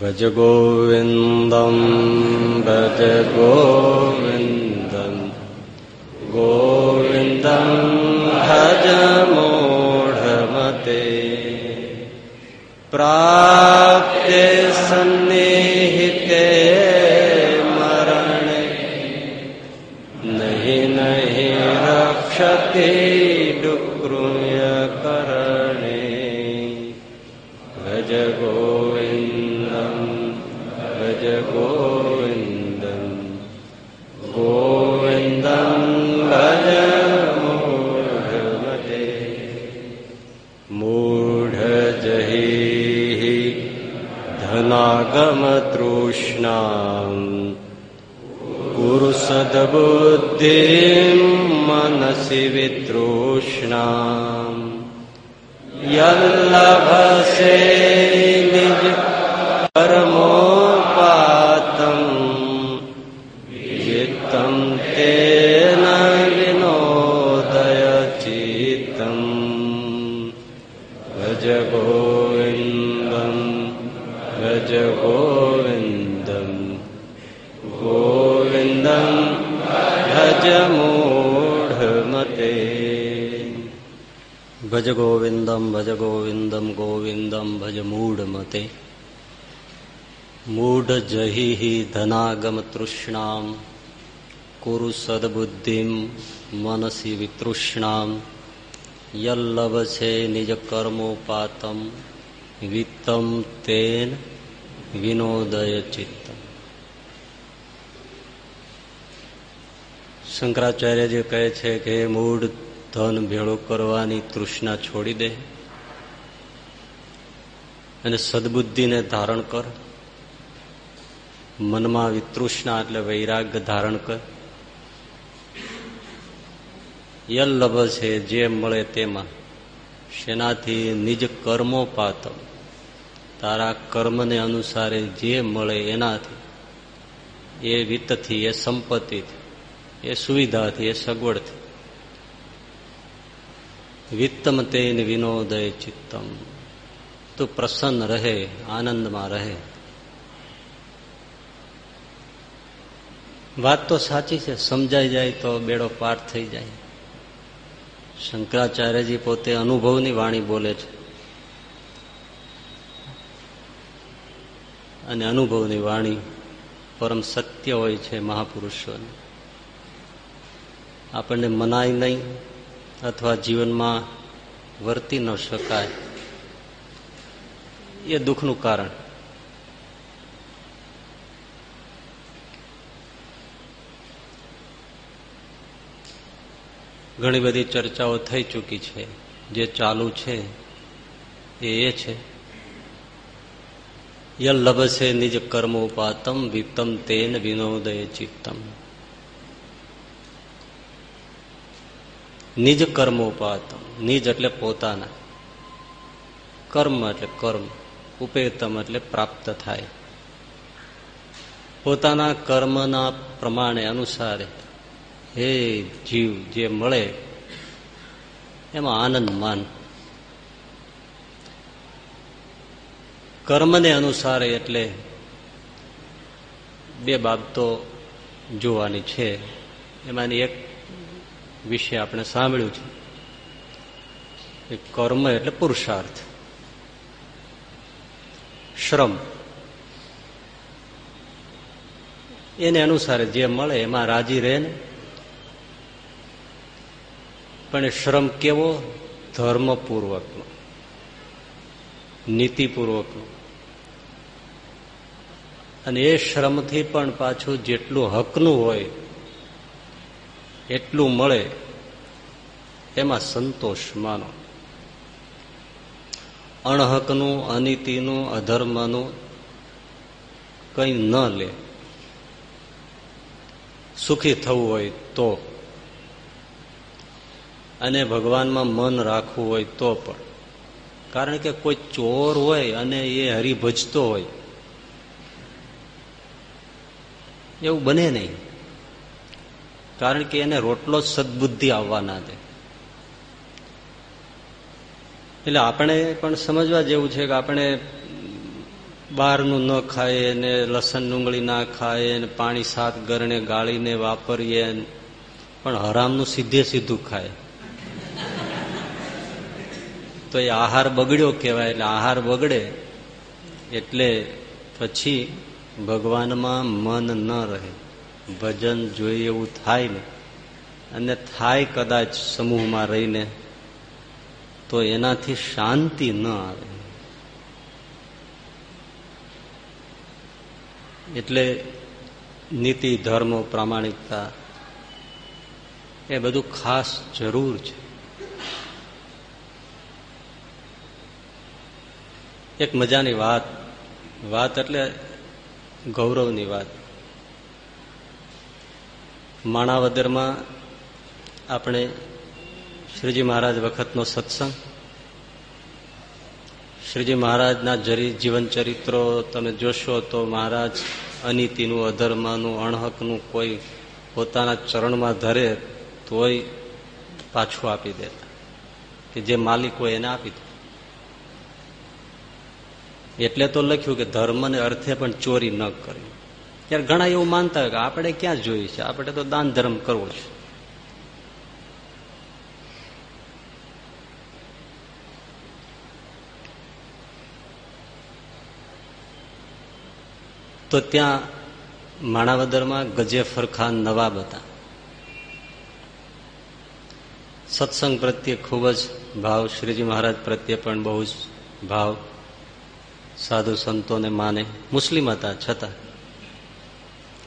भज गोविन्दम् भज गोविन्दम् गोविन्दम् भज मूढमते प्राप्ते सन्निहिते धनागमतृष्णाम् कुरु सद्बुद्धिम् मनसि वितृष्णाम् यल्लभसे निज જહિ ધનાગમ તૃષ્ણામ કુરુ સદબુદ્ધિમ મનસી વિતૃષ્ણામ યલ્લભ છે નિજ કર્મોપાતમ વિત્તમ તેન વિનોદય ચિત્તમ શંકરાચાર્યજી કહે છે કે મૂળ, ધન ભેળો કરવાની તૃષ્ણા છોડી દે અને સદબુદ્ધિને ધારણ કર. મનમાં વિતૃષ્ણા એટલે વૈરાગ્ય ધારણ કર. યલ્લભ છે જે મળે તેમાં. શેનાથી નિજ કર્મો પાતમ તારા કર્મને અનુસારે જે મળે એનાથી. એ વિત્તથી એ સંપત્તિથી, એ સુવિધાથી, એ સગવડથી. વિત્તમ તેન વિનોદય ચિત્તમ. તું પ્રસન્ન રહે, આનંદમાં રહે. વાત તો સાચી છે. સમજાઈ જાય તો બેડો પાર થઈ જાય. શંકરાચાર્યજી પોતે અનુભવની વાણી બોલે છે. અને અનુભવની વાણી પરમ સત્ય હોય છે મહાપુરુષોની. આપણને મનાય નહીં અથવા જીવનમાં વર્તી ન શકાય. એ દુઃખનું કારણ. ઘણી બધી ચર્ચાઓ થઈ ચૂકી છે. જે ચાલુ છે, એ એ છે. યલ્લભસે નિજ કર્મોપાતમ વિપ્તમ તેન વિનોદય ચિત્તમ. નિજ કર્મોપાતમ નિજ એટલે પોતાના. કર્મ એટલે કર્મ. ઉપેતમ એટલે પ્રાપ્ત થાય. પોતાના કર્મના પ્રમાણે અનુસારે હે જીવ જે મળે, એમાં આનંદ માન. કર્મને અનુસારે એટલે બે બાબતો જોવાની છે. એમાંની એક વિશે આપણે સાંભળ્યું છે. કર્મ એટલે પુરુષાર્થ. શ્રમ. એને અનુસારે જે મળે એમાં રાજી રહે ને પણ એ શ્રમ કેવો? ધર્મપૂર્વકનો. નીતિપૂર્વકનો. અને એ શ્રમથી પણ પાછું જેટલું હકનું હોય, એટલું મળે, એમાં સંતોષ માનો. અણહકનું, અનીતિનું, અધર્મનું કંઈ ન લે. સુખી થવું હોય તો અને ભગવાનમાં મન રાખવું હોય તો પણ. કારણ કે કોઈ ચોર હોય અને એ હરિભજતો હોય, એવું બને નહીં. કારણ કે એને રોટલો સદબુદ્ધિ આવવાના દે. એટલે આપણે પણ સમજવા જેવું છે કે આપણે બહારનું ન ખાઈએ ને લસણ ડુંગળી ના ખાઈએ ને પાણી સાત ગરણે ગાળીને વાપરીએ પણ હરામનું સીધે સીધું ખાય. તો એ આહાર બગડ્યો કહેવાય એટલે આહાર બગડે એટલે પછી ભગવાનમાં મન ન રહે. ભજન જોઈએ એવું થાય ને, અને થાય કદાચ સમૂહમાં રહીને, તો એનાથી શાંતિ ન આવે. એટલે નીતિ, ધર્મ, પ્રામાણિકતા એ બધું ખાસ જરૂર છે. એક મજાની વાત. વાત એટલે ગૌરવની વાત. માણાવદરમાં આપણે શ્રીજી મહારાજ વખતનો સત્સંગ. શ્રીજી મહારાજના જીવન ચરિત્રો તમે જોશો તો મહારાજ અનીતિનું, અધર્મનું, અણહકનું કોઈ પોતાના ચરણમાં ધરે તોય પાછું આપી દેતા કે જે માલિક હોય એને આપી દે. એટલે તો લખ્યું કે ધર્મને અર્થે પણ ચોરી ન કરવી ત્યારે ઘણા એવું માનતા હોય કે આપણે ક્યાં જોયું છે? આપણે તો દાન ધર્મ કરવો છે. તો ત્યાં માણાવદરમાં ગજેફર ખાન નવાબ હતા. સત્સંગ પ્રત્યે ખૂબ જ ભાવ, શ્રીજી મહારાજ પ્રત્યે પણ બહુ જ ભાવ. સાધુ સંતોને માને, મુસ્લિમ હતા છતાં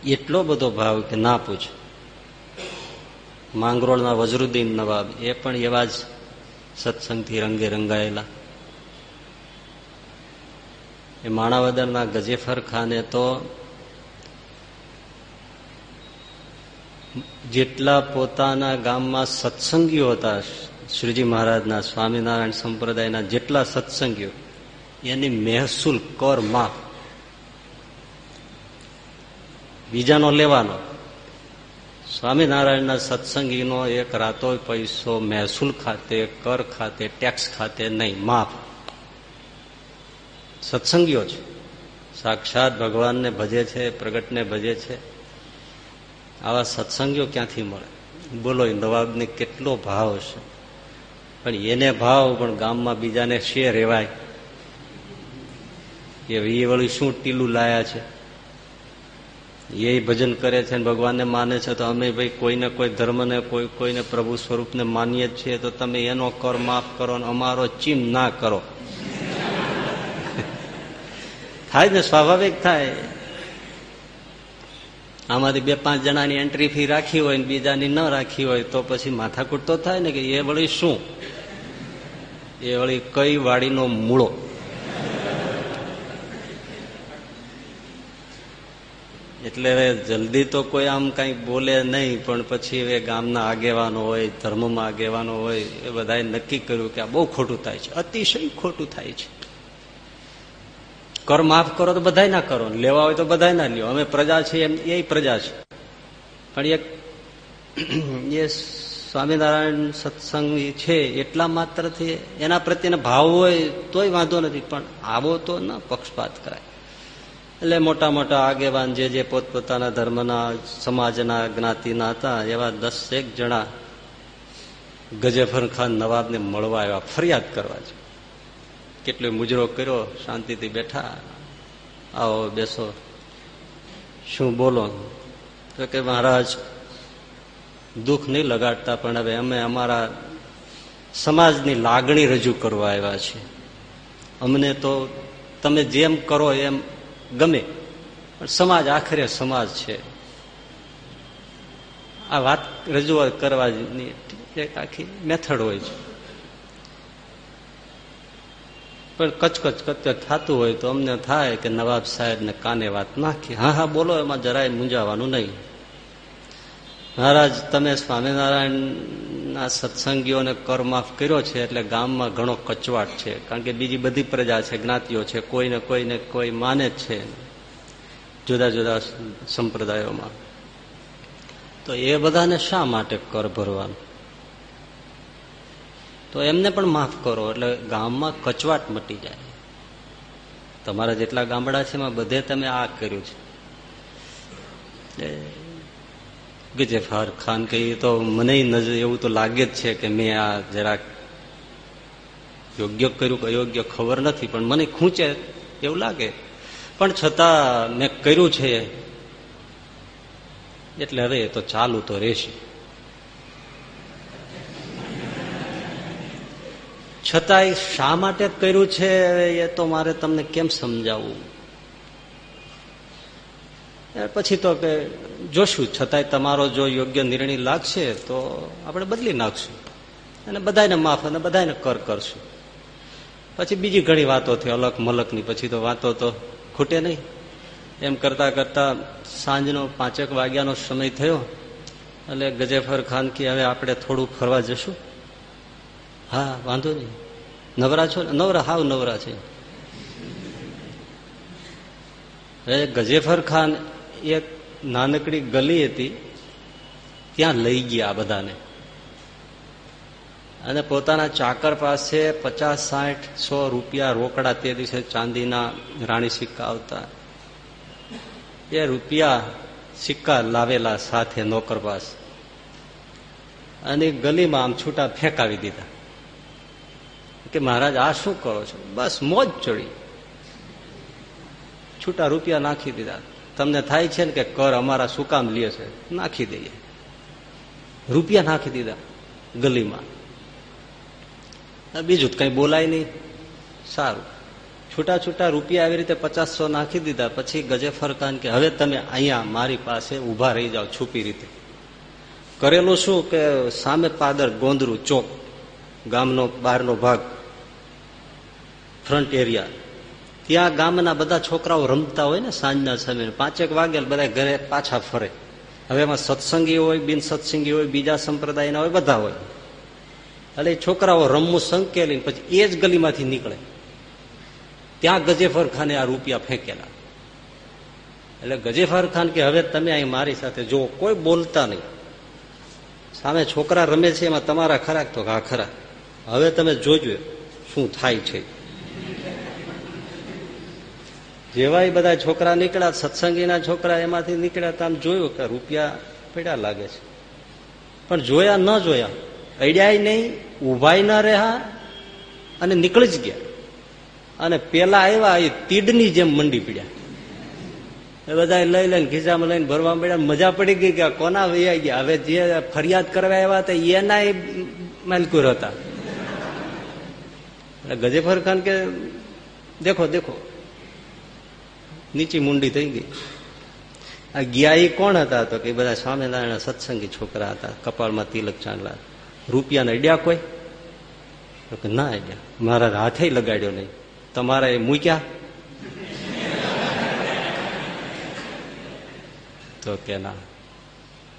એટલો બધો ભાવ કે ના પૂછ. માંગરોળના વજરુદ્દીન નવાબ એ પણ એવા જ સત્સંગથી રંગે રંગાયેલા. એ માણાવદરના ગજેફર ખાને તો જેટલા પોતાના ગામમાં સત્સંગીઓ હતા, શ્રીજી મહારાજના, સ્વામિનારાયણ સંપ્રદાયના જેટલા સત્સંગીઓ એની મહેસૂલ કર માફ બીજાનો લેવાનો. સ્વામિનારાયણના સત્સંગીનો એક રાતો પૈસો મહેસૂલ ખાતે, કર ખાતે, ટેક્સ ખાતે નહીં, માફ. સત્સંગીઓ છે. સાક્ષાત ભગવાનને ભજે છે, પ્રગટને ભજે છે. આવા સત્સંગીઓ ક્યાંથી મળે? બોલો નવાબને કેટલો ભાવ છે પણ એને ભાવ, પણ ગામમાં બીજાને શેર રેવાય. કે એ વળી શું ટીલું લાયા છે? એ ભજન કરે છે ભગવાનને માને છે, તો અમે ભાઈ કોઈને કોઈ ધર્મને, કોઈ, કોઈને પ્રભુ સ્વરૂપને માનીએ જ છીએ, તો તમે એનો કર માફ કરો અને અમારો ચીમ ના કરો. થાય ને સ્વાભાવિક થાય. આમાંથી બે પાંચ જણાની એન્ટ્રી ફી રાખી હોય ને બીજાની ન રાખી હોય, તો પછી માથાકૂટ તો થાય ને કે એ વળી શું? એ વળી કઈ વાડીનો મૂળો? એટલે જલ્દી તો કોઈ આમ કઈ બોલે નહીં, પણ પછી એ ગામના આગેવાનો હોય, ધર્મમાં આગેવાનો હોય, એ બધાએ નક્કી કર્યું કે આ બહુ ખોટું થાય છે, અતિશય ખોટું થાય છે. કર માફ કરો તો બધા ના કરો, લેવા હોય તો બધા ના લ્યો, અમે પ્રજા છીએ એમ, એ પ્રજા છે. પણ એક એ સ્વામિનારાયણ સત્સંગ છે, એટલા માત્રથી એના પ્રત્યેનો ભાવ હોય તોય વાંધો નથી, પણ આવો તો ના, પક્ષપાત કરાય. એટલે મોટા મોટા આગેવાન જે જે પોતપોતાના ધર્મના, સમાજના જ્ઞાતિના હતા, એવા દસેક જણા ગજેફર ખાન નવાબને મળવા આવ્યા, ફરિયાદ કરવા છે. કેટલો મુજરો કર્યો, શાંતિથી બેઠા, આવો બેસો. શું બોલો? તો કે મહારાજ, દુઃખ નહીં લગાડતા, પણ હવે અમે અમારા સમાજની લાગણી રજૂ કરવા આવ્યા છીએ. અમને તો તમે જેમ કરો એમ ગમે. પણ સમાજ આખરે સમાજ છે. આ વાત રજૂઆત કરવાની એક આખી મેથડ હોય છે. પણ કચકચ કચકચ થતું હોય તો અમને થાય કે નવાબ સાહેબને કાને વાત નાખી. હા હા, બોલો, એમાં જરાય મૂંઝાવાનું નહીં. મહારાજ, તમે સ્વામિનારાયણના સત્સંગીઓને કર માફ કર્યો છે એટલે ગામમાં ઘણો કચવાટ છે. કારણ કે બીજી બધી પ્રજા છે, જ્ઞાતિઓ છે, કોઈને કોઈને કોઈ માને જ છે. જુદા જુદા સંપ્રદાયોમાં. તો એ બધાને શા માટે કર ભરવાનું? તો એમને પણ માફ કરો, એટલે ગામમાં કચવાટ મટી જાય. તમારા જેટલા ગામડા છે એમાં બધે તમે આ કર્યું છે. ગજેફાર ખાન કહી તો મને નજર એવું તો લાગે જ છે કે મેં આ જરાક યોગ્ય કર્યું કે અયોગ્ય ખબર નથી, પણ મને ખૂંચે એવું લાગે. પણ છતાં મેં કર્યું છે, એટલે હવે તો ચાલુ તો રહેશે. છતાંય શા માટે કર્યું છે એ તો મારે તમને કેમ સમજાવવું પછી તો કે જોશું. છતાંય તમારો જો યોગ્ય નિર્ણય લાગશે તો આપણે બદલી નાખશું. અને બધાને માફ અને બધાને કર કરશું. પછી બીજી ઘણી વાતો થઈ અલગ મલકની પછી તો વાતો તો ખૂટે નહીં. એમ કરતાં કરતાં સાંજનો પાંચેક વાગ્યાનો સમય થયો. એટલે ગજેફર ખાન કે હવે આપણે થોડું ફરવા જશું. હા, વાંધો નહીં. નવરા છો નવરા, હાવ નવરા છે. ગજેફર ખાન એક નાનકડી ગલી હતી. ત્યાં લઈ ગયા બધાને. અને પોતાના ચાકર પાસે પચાસ સાઠ સો રૂપિયા રોકડા તે દિવસે ચાંદીના રાણી સિક્કા આવતા. એ રૂપિયા સિક્કા લાવેલા સાથે નોકર પાસ. અને ગલીમાં આમ છૂટા ફેંકાવી દીધા. કે મહારાજ, આ શું કરો છો? બસ મોજ ચડી. છૂટા રૂપિયા નાખી દીધા. તમને થાય છે ને કે કર અમારા શું કામ લે છે? નાખી દઈએ. રૂપિયા નાખી દીધા ગલીમાં. બીજું કઈ બોલાય નહીં. સારું. છૂટા છૂટા રૂપિયા આવી રીતે પચાસસો નાખી દીધા, પછી ગજેફર ખાન કે હવે તમે અહીંયા મારી પાસે ઊભા રહી જાઓ છુપી રીતે. કરેલું શું કે સામે પાદર ગોંદરું ચોક, ગામનો બહારનો ભાગ, ફ્રન્ટ એરિયા. ત્યાં ગામના બધા છોકરાઓ રમતા હોય ને સાંજના સમયે. પાંચેક વાગે બધા ઘરે પાછા ફરે. હવે એમાં સત્સંગી હોય, બિન સત્સંગી હોય, બીજા સંપ્રદાયના હોય, બધા હોય. એટલે છોકરાઓ રમવું સંકેલી પછી એ જ ગલીમાંથી નીકળે. ત્યાં ગજેફર ખાને આ રૂપિયા ફેંકેલા. એટલે ગજેફર ખાન કે, હવે તમે અહીં મારી સાથે જો કોઈ બોલતા નહીં. સામે છોકરા રમે છે, એમાં તમારા ખરા તો હા ખરા. હવે તમે જોજો શું થાય છે. જેવા બધા છોકરા નીકળ્યા, સત્સંગીના છોકરા એમાંથી નીકળ્યા, તો આમ જોયું કે રૂપિયા પડ્યા લાગે છે. પણ જોયા ન જોયા અડ્યા નહીં ઉભાઈ ન રહ્યા અને નીકળી જ ગયા. અને પેલા આવ્યા એ તીડની જેમ મંડી પડ્યા. એ બધા લઈ લઈને ખીચામાં લઈને ભરવા મળ્યા મજા પડી ગઈ કે કોના વૈયા ગયા? હવે જે ફરિયાદ કરવા આવ્યા હતા એના માલકુર હતા. ગજેફર ખાન કે, દેખો દેખો. નીચી મુંડી થઈ ગઈ. આ એ કોણ હતા તો કે બધા સ્વામિનારાયણ સત્સંગી છોકરા હતા, કપાળમાં તિલક ચાંગલા રૂપિયાને અડ્યા કોઈ? તો કે ના અડ્યા. મારા હાથે લગાડ્યો નહીં. તમારા એ મૂક્યા? તો કે ના.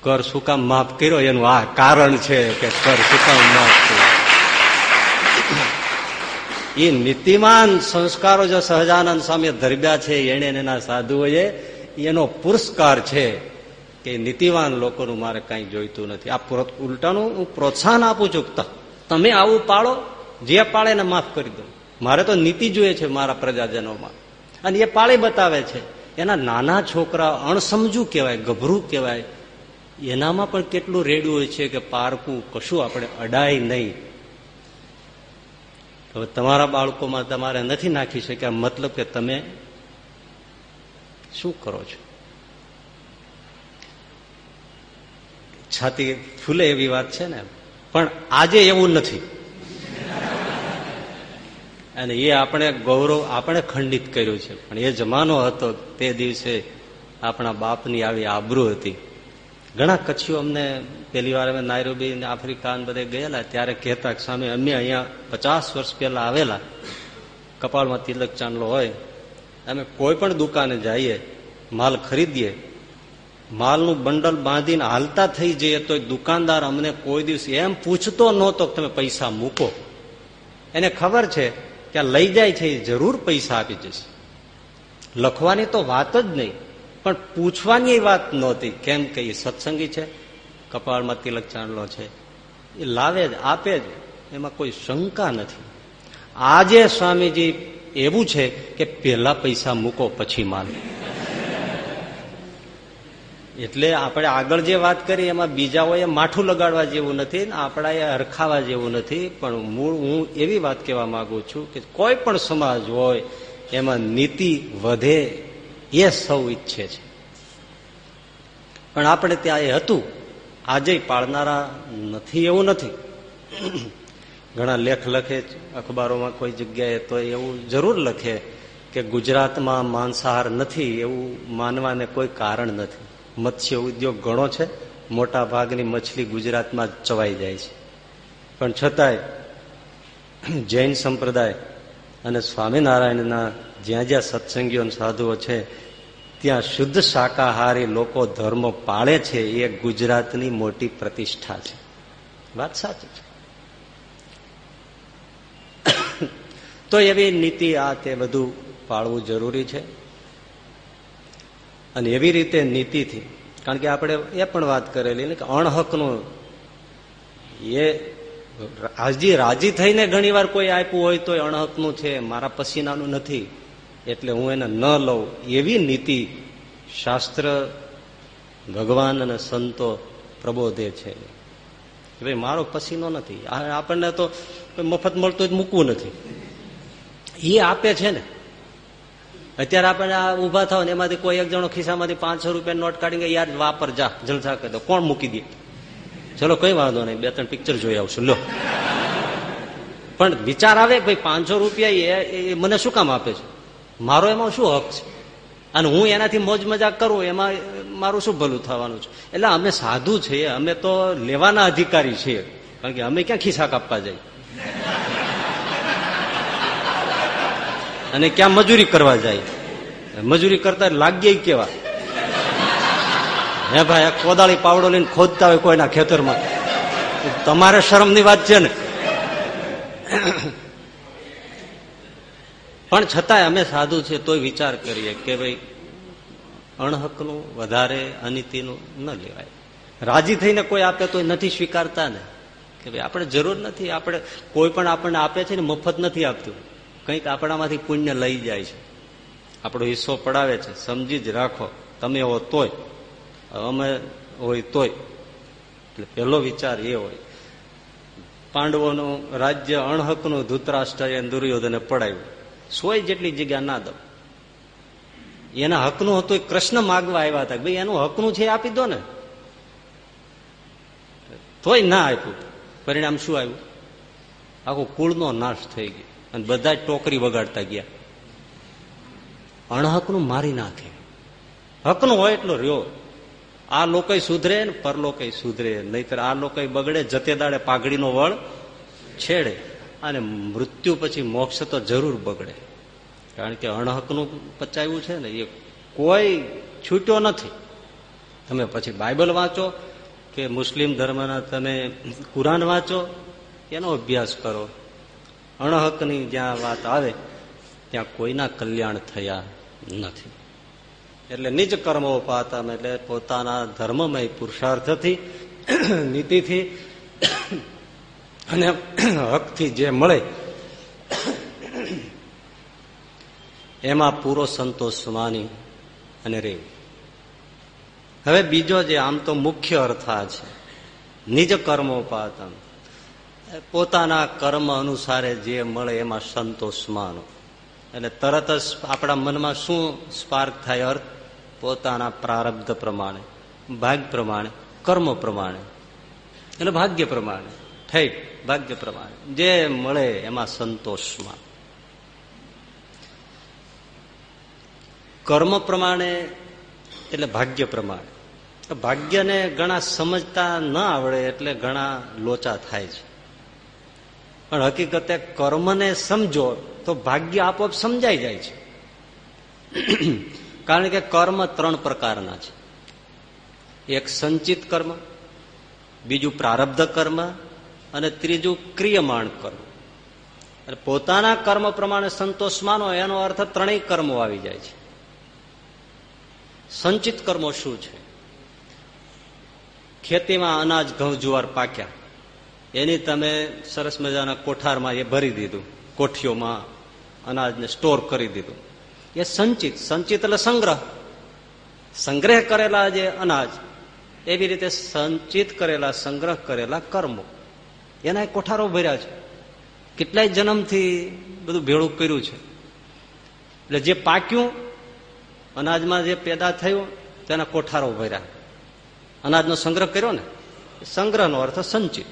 કર શું કામ માફ કર્યો? એનું આ કારણ છે કે કર શું કામ માફ કર્યો? એ નીતિમાન સંસ્કારો જે સહજાનંદ સ્વામી ધરબ્યા છે, એને એના સાધુઓએ, એનો પુરસ્કાર છે કે નીતિવાન લોકોનું મારે કઈ જોઈતું નથી. આ ઉલટાનું હું પ્રોત્સાહન આપું છું તમે આવું પાળો જે પાળે ને માફ કરી દો. મારે તો નીતિ જોઈએ છે મારા પ્રજાજનોમાં. અને એ પાળી બતાવે છે. એના નાના છોકરા અણસમજુ કહેવાય, ગભરું કહેવાય. એનામાં પણ કેટલું રેડ્યું હોય છે કે પારકું કશું આપણે અડાય નહીં. હવે તમારા બાળકોમાં તમારે નથી નાખી શક્યા મતલબ કે તમે શું કરો છો? છાતી ફૂલે એવી વાત છે ને? પણ આજે એવું નથી. અને એ આપણે ગૌરવ આપણે ખંડિત કર્યું છે. પણ એ જમાનો હતો તે દિવસે આપણા બાપની આવી આબરૂ હતી. ઘણા કચ્છીઓ અમને પેલી વાર અમે નાયરોબી આફ્રિકા બધે ગયેલા. ત્યારે કહેતા સ્વામી અમે અહીંયા પચાસ વર્ષ પહેલા આવેલા. કપાળમાં તિલક ચાંદલો હોય. અમે કોઈ પણ દુકાને જઈએ, માલ ખરીદીએ. માલનું બંડલ બાંધીને હાલતા થઈ જઈએ તો દુકાનદાર અમને કોઈ દિવસ એમ પૂછતો નહોતો તમે પૈસા મૂકો. એને ખબર છે કે લઈ જાય છે જરૂર પૈસા આપી જશે. લખવાની તો વાત જ નહીં. પણ પૂછવાની વાત નહોતી. કેમ કે એ સત્સંગી છે, કપાળમાં તિલક ચાંદલો છે, એ લાવે જ, આપે જ, એમાં કોઈ શંકા નથી. આજે સ્વામીજી એવું છે કે પહેલા પૈસા મૂકો, પછી માલ. એટલે આપણે આગળ જે વાત કરી, એમાં બીજાઓએ માઠું લગાડવા જેવું નથી, ને આપણાએ હરખાવા જેવું નથી, પણ મૂળ હું એવી વાત કહેવા માંગુ છું કે કોઈ પણ સમાજ હોય, એમાં નીતિ વધે. એ સૌ ઈચ્છે છે. પણ આપણે ત્યાં એ હતું, આજે પાળનારા નથી, એવું નથી. ઘણા લેખ લખે અખબારોમાં કોઈ જગ્યાએ તો એવું જરૂર લખે કે ગુજરાતમાં માંસાહાર નથી, એવું માનવાને કોઈ કારણ નથી. મત્સ્ય ઉદ્યોગ ઘણો છે, મોટા ભાગની મછલી ગુજરાતમાં જ ચવાઈ જાય છે. પણ છતાંય, જૈન સંપ્રદાય અને સ્વામિનારાયણના જ્યાં જ્યાં સત્સંગીઓ સાધુઓ છે ત્યાં શુદ્ધ શાકાહારી લોકો ધર્મ પાળે છે, એ ગુજરાતની મોટી પ્રતિષ્ઠા છે. વાત સાચી છે. તો એવી નીતિ આ તે બધું પાળવું જરૂરી છે. અને એવી રીતે નીતિથી, કારણ કે આપણે એ પણ વાત કરેલી ને કે અણહકનું, એ હાજી રાજી થઈને ઘણીવાર કોઈ આપ્યું હોય તો અણહકનું છે, મારા પસીનાનું નથી. એટલે હું એને ન લઉં એવી નીતિ શાસ્ત્ર ભગવાન અને સંતો પ્રબોધે છે. કે ભાઈ, મારો પસીનો નથી. આપણને તો મફત મળતું જ મૂકવું નથી. એ આપે છે ને. અત્યારે આપણે આ ઊભા થાવ ને, એમાંથી કોઈ એક જણો ખિસ્સામાંથી પાંચસો રૂપિયા નોટ કાઢીને યાર, વાપર, જા, જલસા કરી દો. કોણ મૂકી દે? ચલો, કઈ વાંધો નહીં બે ત્રણ પિક્ચર જોઈ આવશું. લો. પણ વિચાર આવે ભાઈ, પાંચસો રૂપિયા એ મને શું કામ આપે છે? મારો એમાં શું હક છે? અને હું એનાથી મોજ મજાક કરું, એમાં મારું શું ભલું થવાનું છે? એટલે અમે સાધુ છીએ અમે તો લેવાના અધિકારી છીએ. કારણ કે અમે ક્યાં ખિસ્સા કાપવા જઈએ? અને ક્યાં મજૂરી કરવા જાય? મજૂરી કરતા લાગીએ કેવા? હે ભાઈ કોદાળી પાવડો લઈને ખોદતા હોય કોઈના ખેતરમાં. તમારે શરમની વાત છે ને? પણ છતાંય અમે સાધુ છે તોય વિચાર કરીએ કે ભાઈ અણહકનું, વધારે અનિતિનું ન લેવાય. રાજી થઈને કોઈ આપે તો નથી સ્વીકારતા ને? કે ભાઈ આપણે જરૂર નથી, આપણે કોઈ પણ આપણને આપે છે ને, મફત નથી આપતું. કંઈક આપણામાંથી પુણ્ય લઈ જાય છે. આપણો હિસ્સો પડાવે છે. સમજી જ રાખો, તમે હો તોય. અમે હોય તોય. એટલે પહેલો વિચાર એ હોય. પાંડવોનું રાજ્ય અણહકનું ધૂતરાષ્ટ્રએ દુર્યોધને પડાયું સોય જેટલી જગ્યા ના દો એના હકનું હતું એ કૃષ્ણ માગવા આવ્યા હતા ભાઈ એનું હકનું છે આપી દો ને. તોય ના આપ્યું. પરિણામ શું આવ્યું? આખો કુળનો નાશ થઈ ગયો. અને બધા જ ટોકરી વગાડતા ગયા. અણહકનું મારી નાખે. હકનું હોય એટલો રહ્યો. આ લોકો સુધરે ને પરલોકય સુધરે. નહીતર આ લોકો બગડે, જતે દાડે પાઘડીનો વળ છેડે. અને મૃત્યુ પછી મોક્ષ તો જરૂર બગડે. કારણ કે અણહકનું પચાવ્યું છે ને, એ કોઈ છૂટ્યો નથી. તમે પછી બાઇબલ વાંચો કે મુસ્લિમ ધર્મના તમે કુરાન વાંચો, એનો અભ્યાસ કરો. અણહકની જ્યાં વાત આવે, ત્યાં કોઈના કલ્યાણ થયા નથી. એટલે નિજ કર્મો પાતા એટલે પોતાના ધર્મમય પુરુષાર્થથી, નીતિથી અને હકથી જે મળે, એમાં પૂરો સંતોષ માની અને રહેવું હવે બીજો જે આમ તો મુખ્ય અર્થ આ છે, નિજ કર્મોપાતન પોતાના કર્મ અનુસારે જે મળે એમાં સંતોષ માનો. એટલે તરત જ આપણા મનમાં શું સ્પાર્ક થાય? અર્થ, પોતાના પ્રારબ્ધ પ્રમાણે, ભાગ પ્રમાણે, કર્મ પ્રમાણે. એટલે ભાગ્ય પ્રમાણે. થઈ ભાગ્ય પ્રમાણે જે મળે એમાં સંતોષમાં. કર્મ પ્રમાણે એટલે ભાગ્ય પ્રમાણે. ભાગ્યને ઘણા સમજતા ન આવડે એટલે ઘણા લોચા થાય છે. પણ હકીકતે કર્મને સમજો તો ભાગ્ય આપોઆપ સમજાઈ જાય છે. કારણ કે કર્મ ત્રણ પ્રકારના છે. એક સંચિત કર્મ, બીજું પ્રારબ્ધ કર્મ અને ત્રીજું ક્રિયમાણ કર્મ. અને પોતાના કર્મ પ્રમાણે સંતોષ માનો, એનો અર્થ ત્રણેય કર્મો આવી જાય છે. સંચિત કર્મો શું છે? ખેતીમાં અનાજ, ઘઉં, જુવાર પાક્યા. એની તમે સરસ મજાના કોઠારમાં એ ભરી દીધું, કોઠીઓમાં અનાજને સ્ટોર કરી દીધું. એ સંચિત સંચિત એટલે સંગ્રહ. સંગ્રહ કરેલા જે અનાજ, એવી રીતે સંચિત કરેલા, સંગ્રહ કરેલા કર્મો. એના કોઠારો ભર્યા છે. કેટલાય જન્મથી બધું ભેળું કર્યું છે. એટલે જે પાક્યું, અનાજમાં જે પેદા થયું, તેના કોઠારો ભર્યા. અનાજનો સંગ્રહ કર્યો ને? સંગ્રહનો અર્થ સંચિત.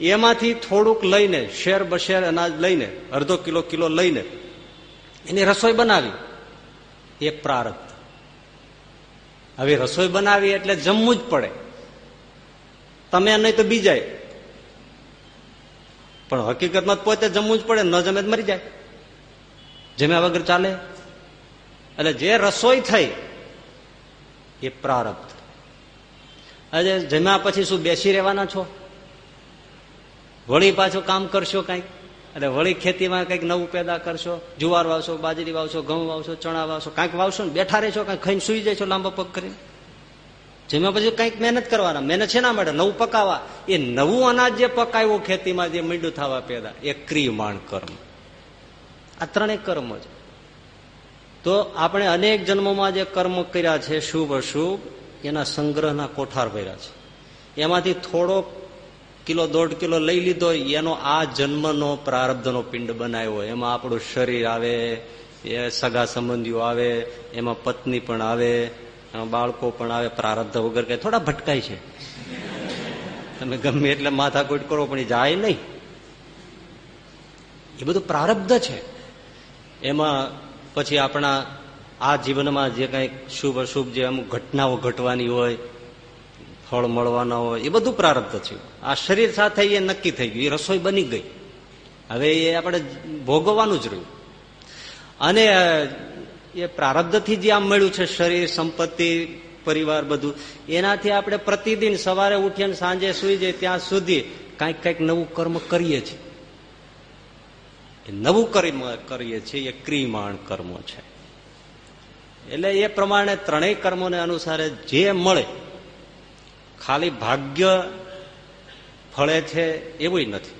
એમાંથી થોડુંક લઈને, શેર બશેર અનાજ લઈને, અડધો કિલો કિલો લઈને, એની રસોઈ બનાવી. એ પ્રારબ્ધ. હવે રસોઈ બનાવી એટલે જમવું જ પડે. તમે નહીં તો બીજાય પણ હકીકતમાં પોતે જમવું જ પડે, ન જમે જ મરી જાય. જમ્યા વગર ચાલે. એટલે જે રસોઈ થઈ, એ પ્રારબ્ધ. આજે જમ્યા પછી શું બેસી રહેવાના છો? વળી પાછું કામ કરશો કાંઈક? એટલે વળી ખેતીમાં કંઈક નવું પેદા કરશો? જુવાર વાવશો, બાજરી વાવશો, ઘઉં વાવશો, ચણા વાવશો, કાંઈક વાવશો ને બેઠા રહેશો, કાંઈક ખાઈને સુઈ જશો લાંબા પગ કરીને? જેમાં પછી કંઈક મહેનત કરવાના. મહેનત છે ના માટે? નવું પકાવવા. એ નવું અનાજ જે પકાવ્યું ખેતીમાં, જે મીંડું થવા પેદા, એ ક્રિયમાણ કર્મ. આ ત્રણેય કર્મ છે તો આપણે અનેક જન્મોમાં જે કર્મ કર્યા છે, શુભ અશુભ, એના સંગ્રહના કોઠાર ભર્યા છે. એમાંથી થોડોક કિલો, દોઢ કિલો લઈ લીધો, એનો આ જન્મનો પ્રારબ્ધનો પિંડ બનાવ્યો. એમાં આપણું શરીર આવે, એ સગા સંબંધીઓ આવે, એમાં પત્ની પણ આવે બાળકો પણ આવે, પ્રારબ્ધ વગર કે થોડા ભટકાય છે. તમે ગમે એટલે માથાકૂટ કરો, પણ જાય નહીં. એ બધું પ્રારબ્ધ છે. એમાં પછી આપણા આ જીવનમાં જે કંઈક શુભ અશુભ જે અમુક ઘટનાઓ ઘટવાની હોય, ફળ મળવાના હોય, એ બધું પ્રારબ્ધ છે. આ શરીર સાથે એ નક્કી થઈ ગયું, એ રસોઈ બની ગઈ. હવે એ આપણે ભોગવવાનું જ રહ્યું. અને એ પ્રારબ્ધથી જે આમ મળ્યું છે, શરીર, સંપત્તિ, પરિવાર બધું, એનાથી આપણે પ્રતિદિન સવારે ઉઠીએ સાંજે સુઈ જઈએ, ત્યાં સુધી કાંઈક કાંઈક નવું કર્મ કરીએ છીએ. નવું કર્મ કરીએ છીએ, એ ક્રિમાણ કર્મો છે. એટલે એ પ્રમાણે ત્રણેય કર્મોને અનુસારે જે મળે, ખાલી ભાગ્ય ફળે છે એવું નથી.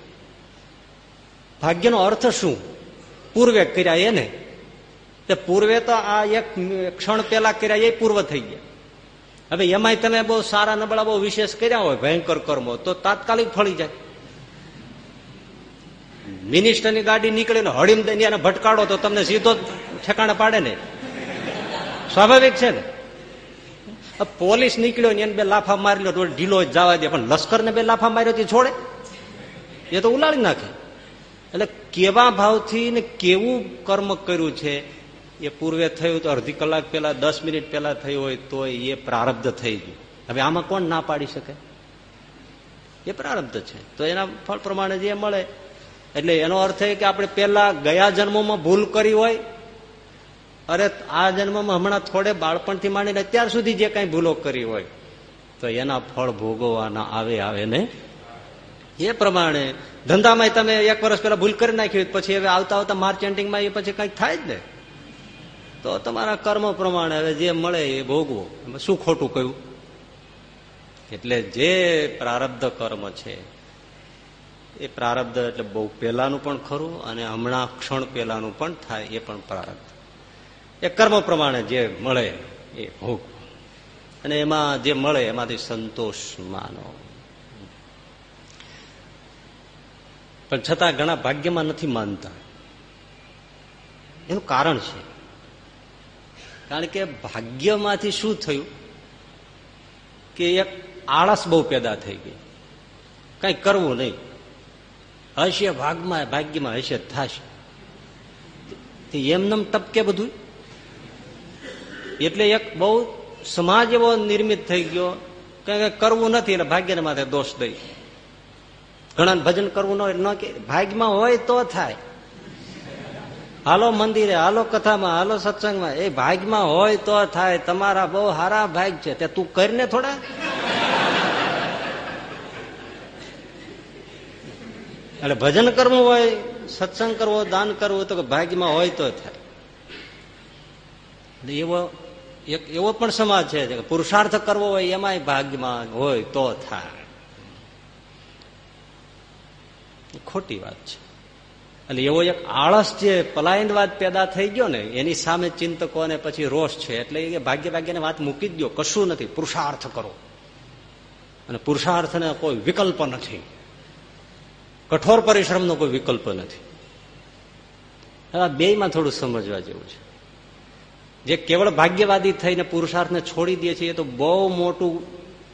ભાગ્યનો અર્થ શું? પૂર્વે કર્યા એને. તે પૂર્વે તો આ એક ક્ષણ પેલા કર્યા, એ પૂર્વ થઈ ગયા. હવે એમાંય તમે બહુ સારા નબળા, બહુ વિશેષ કર્યા હોય, ભયંકર કર્મો, તો તાત્કાલિક ફળી જાય. મિનિસ્ટરની ગાડી નીકળે ને હળીમ દઈને ભટકાડો, તો તમને સીધો ઠેકાણે પાડે ને. સ્વાભાવિક છે ને? પોલીસ નીકળ્યો ને એને બે લાફા મારી લો ઢીલો જવા દે, પણ લશ્કર ને બે લાફા માર્યો છોડે. એ તો ઉલાળી નાખે. એટલે કેવા ભાવથી ને કેવું કર્મ કર્યું છે એ પૂર્વે થયું તો અડધી કલાક પહેલા, દસ મિનિટ પહેલા થયું હોય તો એ પ્રારબ્ધ થઈ ગયું. હવે આમાં કોણ ના પાડી શકે? એ પ્રારબ્ધ છે. તો એના ફળ પ્રમાણે જે મળે. એટલે એનો અર્થ એ કે આપણે પેલા ગયા જન્મોમાં ભૂલ કરી હોય. અરે આ જન્મમાં હમણાં થોડે બાળપણથી માંડીને અત્યાર સુધી જે કઈ ભૂલો કરી હોય, તો એના ફળ ભોગવવાના આવે આવે ને? એ પ્રમાણે ધંધામાં તમે એક વર્ષ પેલા ભૂલ કરી નાખી પછી હવે આવતા આવતા માર્ચેન્ટિંગમાં એ પછી કંઈક થાય જ ને તો તમારા કર્મ પ્રમાણે હવે જે મળે એ ભોગવો. એમાં શું ખોટું કહ્યું? એટલે જે પ્રારબ્ધ કર્મ છે, એ પ્રારબ્ધ એટલે બહુ પહેલાનું પણ ખરું અને હમણાં ક્ષણ પહેલાનું પણ થાય એ પણ પ્રારબ્ધ. એ કર્મ પ્રમાણે જે મળે એ ભોગ અને એમાં જે મળે એમાંથી સંતોષ માનો. પણ છતાં ઘણા ભાગ્યમાં નથી માનતા. એનું કારણ છે. કારણ કે ભાગ્યમાંથી શું થયું કે એક આળસ બહુ પેદા થઈ ગઈ. કઈ કરવું નહીં. હશે ભાગમાં, ભાગ્યમાં હશે થશે. એમનેમ ટપકે બધું. એટલે એક બહુ સમાજ એવો નિર્મિત થઈ ગયો કે કરવું નથી એટલે ભાગ્યને માથે દોષ દઈ. ઘણા ભજન કરવું ન કે ભાગ્યમાં હોય તો થાય. હાલો મંદિરે, હાલો કથામાં, હાલો સત્સંગમાં. એ ભાગમાં હોય તો થાય, તમારા બહુ સારા ભાગ છે. તે તું કરીને થોડા? એટલે ભજન કરવું હોય, સત્સંગ કરવો, દાન કરવું તો ભાગ્યમાં હોય તો થાય. એવો, એક એવો પણ સમાજ છે પુરુષાર્થ કરવો હોય, એમાંય ભાગ્યમાં હોય તો થાય. ખોટી વાત છે. એટલે એવો એક આળસ જે પલાયનવાદ પેદા થઈ ગયો ને, એની સામે ચિંતકો અને પછી રોષ છે. એટલે એ ભાગ્ય ભાગ્યને વાત મૂકી દો. કશું નથી. પુરુષાર્થ કરો. અને પુરુષાર્થને કોઈ વિકલ્પ નથી. કઠોર પરિશ્રમનો કોઈ વિકલ્પ નથી. આ બે માં થોડું સમજવા જેવું છે. જે કેવળ ભાગ્યવાદી થઈને પુરુષાર્થને છોડી દે છે, એ તો બહુ મોટું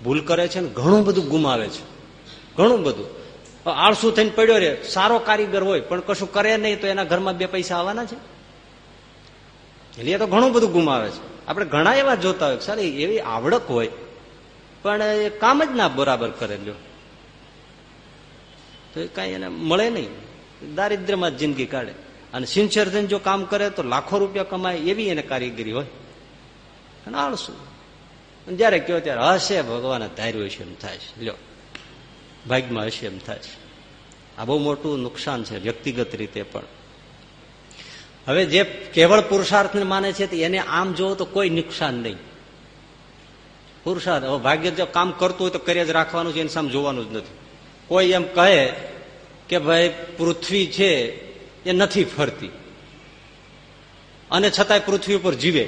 ભૂલ કરે છે ને, ઘણું બધું ગુમાવે છે. ઘણું બધું. આળસુ થઈને પડ્યો રે. સારો કારીગર હોય, પણ કશું કરે નહીં તો એના ઘરમાં બે પૈસા આવવાના છે? એટલે તો ઘણું બધું ગુમાવે છે. આપણે ઘણા એવા જોતા હોય સારી એવી આવડક હોય, પણ કામ જ ના બરાબર કરે લ્યો. તો એ કઈ એને મળે નહીં. દારિદ્ર્યમાં જિંદગી કાઢે. અને સિન્સિયર થઈને જો કામ કરે તો લાખો રૂપિયા કમાય એવી એને કારીગરી હોય. અને આળસુ. જયારે કયો ત્યારે હશે, ભગવાન ધાર્યું છે એમ થાય છે. લ્યો. ભાગ્યમાં હશે એમ થાય છે. આ બહુ મોટું નુકસાન છે વ્યક્તિગત રીતે પણ. હવે જે કેવળ પુરુષાર્થને માને છે એને આમ જોવો તો કોઈ નુકસાન નહીં. પુરુષાર્થ, હવે ભાગ્ય જો કામ કરતું હોય તો કરી જ રાખવાનું છે, એને સામે જોવાનું જ નથી. કોઈ એમ કહે કે ભાઈ પૃથ્વી છે એ નથી ફરતી. અને છતાંય પૃથ્વી ઉપર જીવે.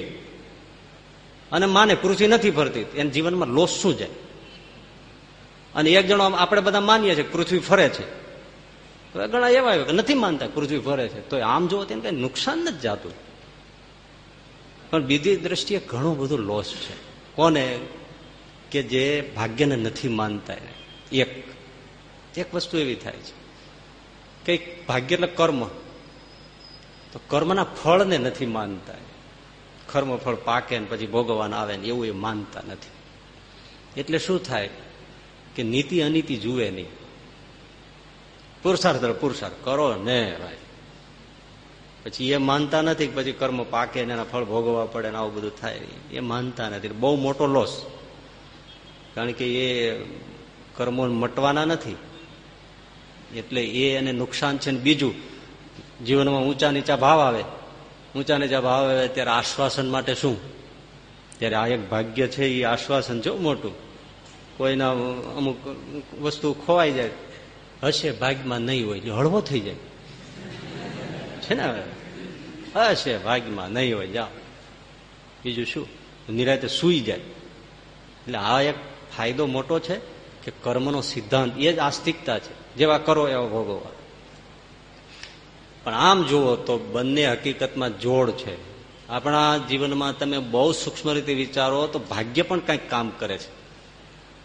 અને માને પૃથ્વી નથી ફરતી, એને જીવનમાં લોસ શું જાય? અને એક જણો આપણે બધા માનીએ છીએ પૃથ્વી ફરે છે. ઘણા એવા કે નથી માનતા પૃથ્વી ફરે છે. તો આમ જોવો તેને કઈ નુકસાન નથી જાતું. પણ બીજી દ્રષ્ટિએ ઘણું બધું લોસ છે. કોને કે જે ભાગ્યને નથી માનતા એક. એક વસ્તુ એવી થાય છે. કંઈક ભાગ્ય એટલે કર્મ. તો કર્મના ફળને નથી માનતા કર્મ ફળ પાકે ને પછી ભોગવાન આવે ને એવું એ માનતા નથી. એટલે શું થાય? કે નીતિ અનીતિ જુએ નહીં. પુરુષાર્થ પુરુષાર્થ કરો ને ભાઈ પછી એ માનતા નથી પછી કર્મ પાકે ને એના ફળ ભોગવવા પડે ને આવું બધું થાય એ માનતા નથી. બહુ મોટો લોસ કારણ કે એ કર્મો મટવાના નથી. એટલે એ એને નુકસાન છે ને બીજું. જીવનમાં ઊંચા નીચા ભાવ આવે. ઊંચા નીચા ભાવ આવે ત્યારે આશ્વાસન માટે શું? ત્યારે આ એક ભાગ્ય છે એ આશ્વાસન જો મોટું. કોઈના અમુક વસ્તુ ખોવાઈ જાય, હશે ભાગમાં નહીં હોય હળવો થઈ જાય. છે ને હશે ભાગમાં નહીં હોય, જાઓ. બીજું શું? નિરાતે સુઈ જાય. એટલે આ એક ફાયદો મોટો છે કે કર્મનો સિદ્ધાંત એ જ આસ્તિકતા છે. જેવા કરો એવા ભોગવવા. પણ આમ જુઓ તો બંને હકીકતમાં જોડ છે. આપણા જીવનમાં તમે બહુ સૂક્ષ્મ રીતે વિચારો તો ભાગ્ય પણ કંઈક કામ કરે છે.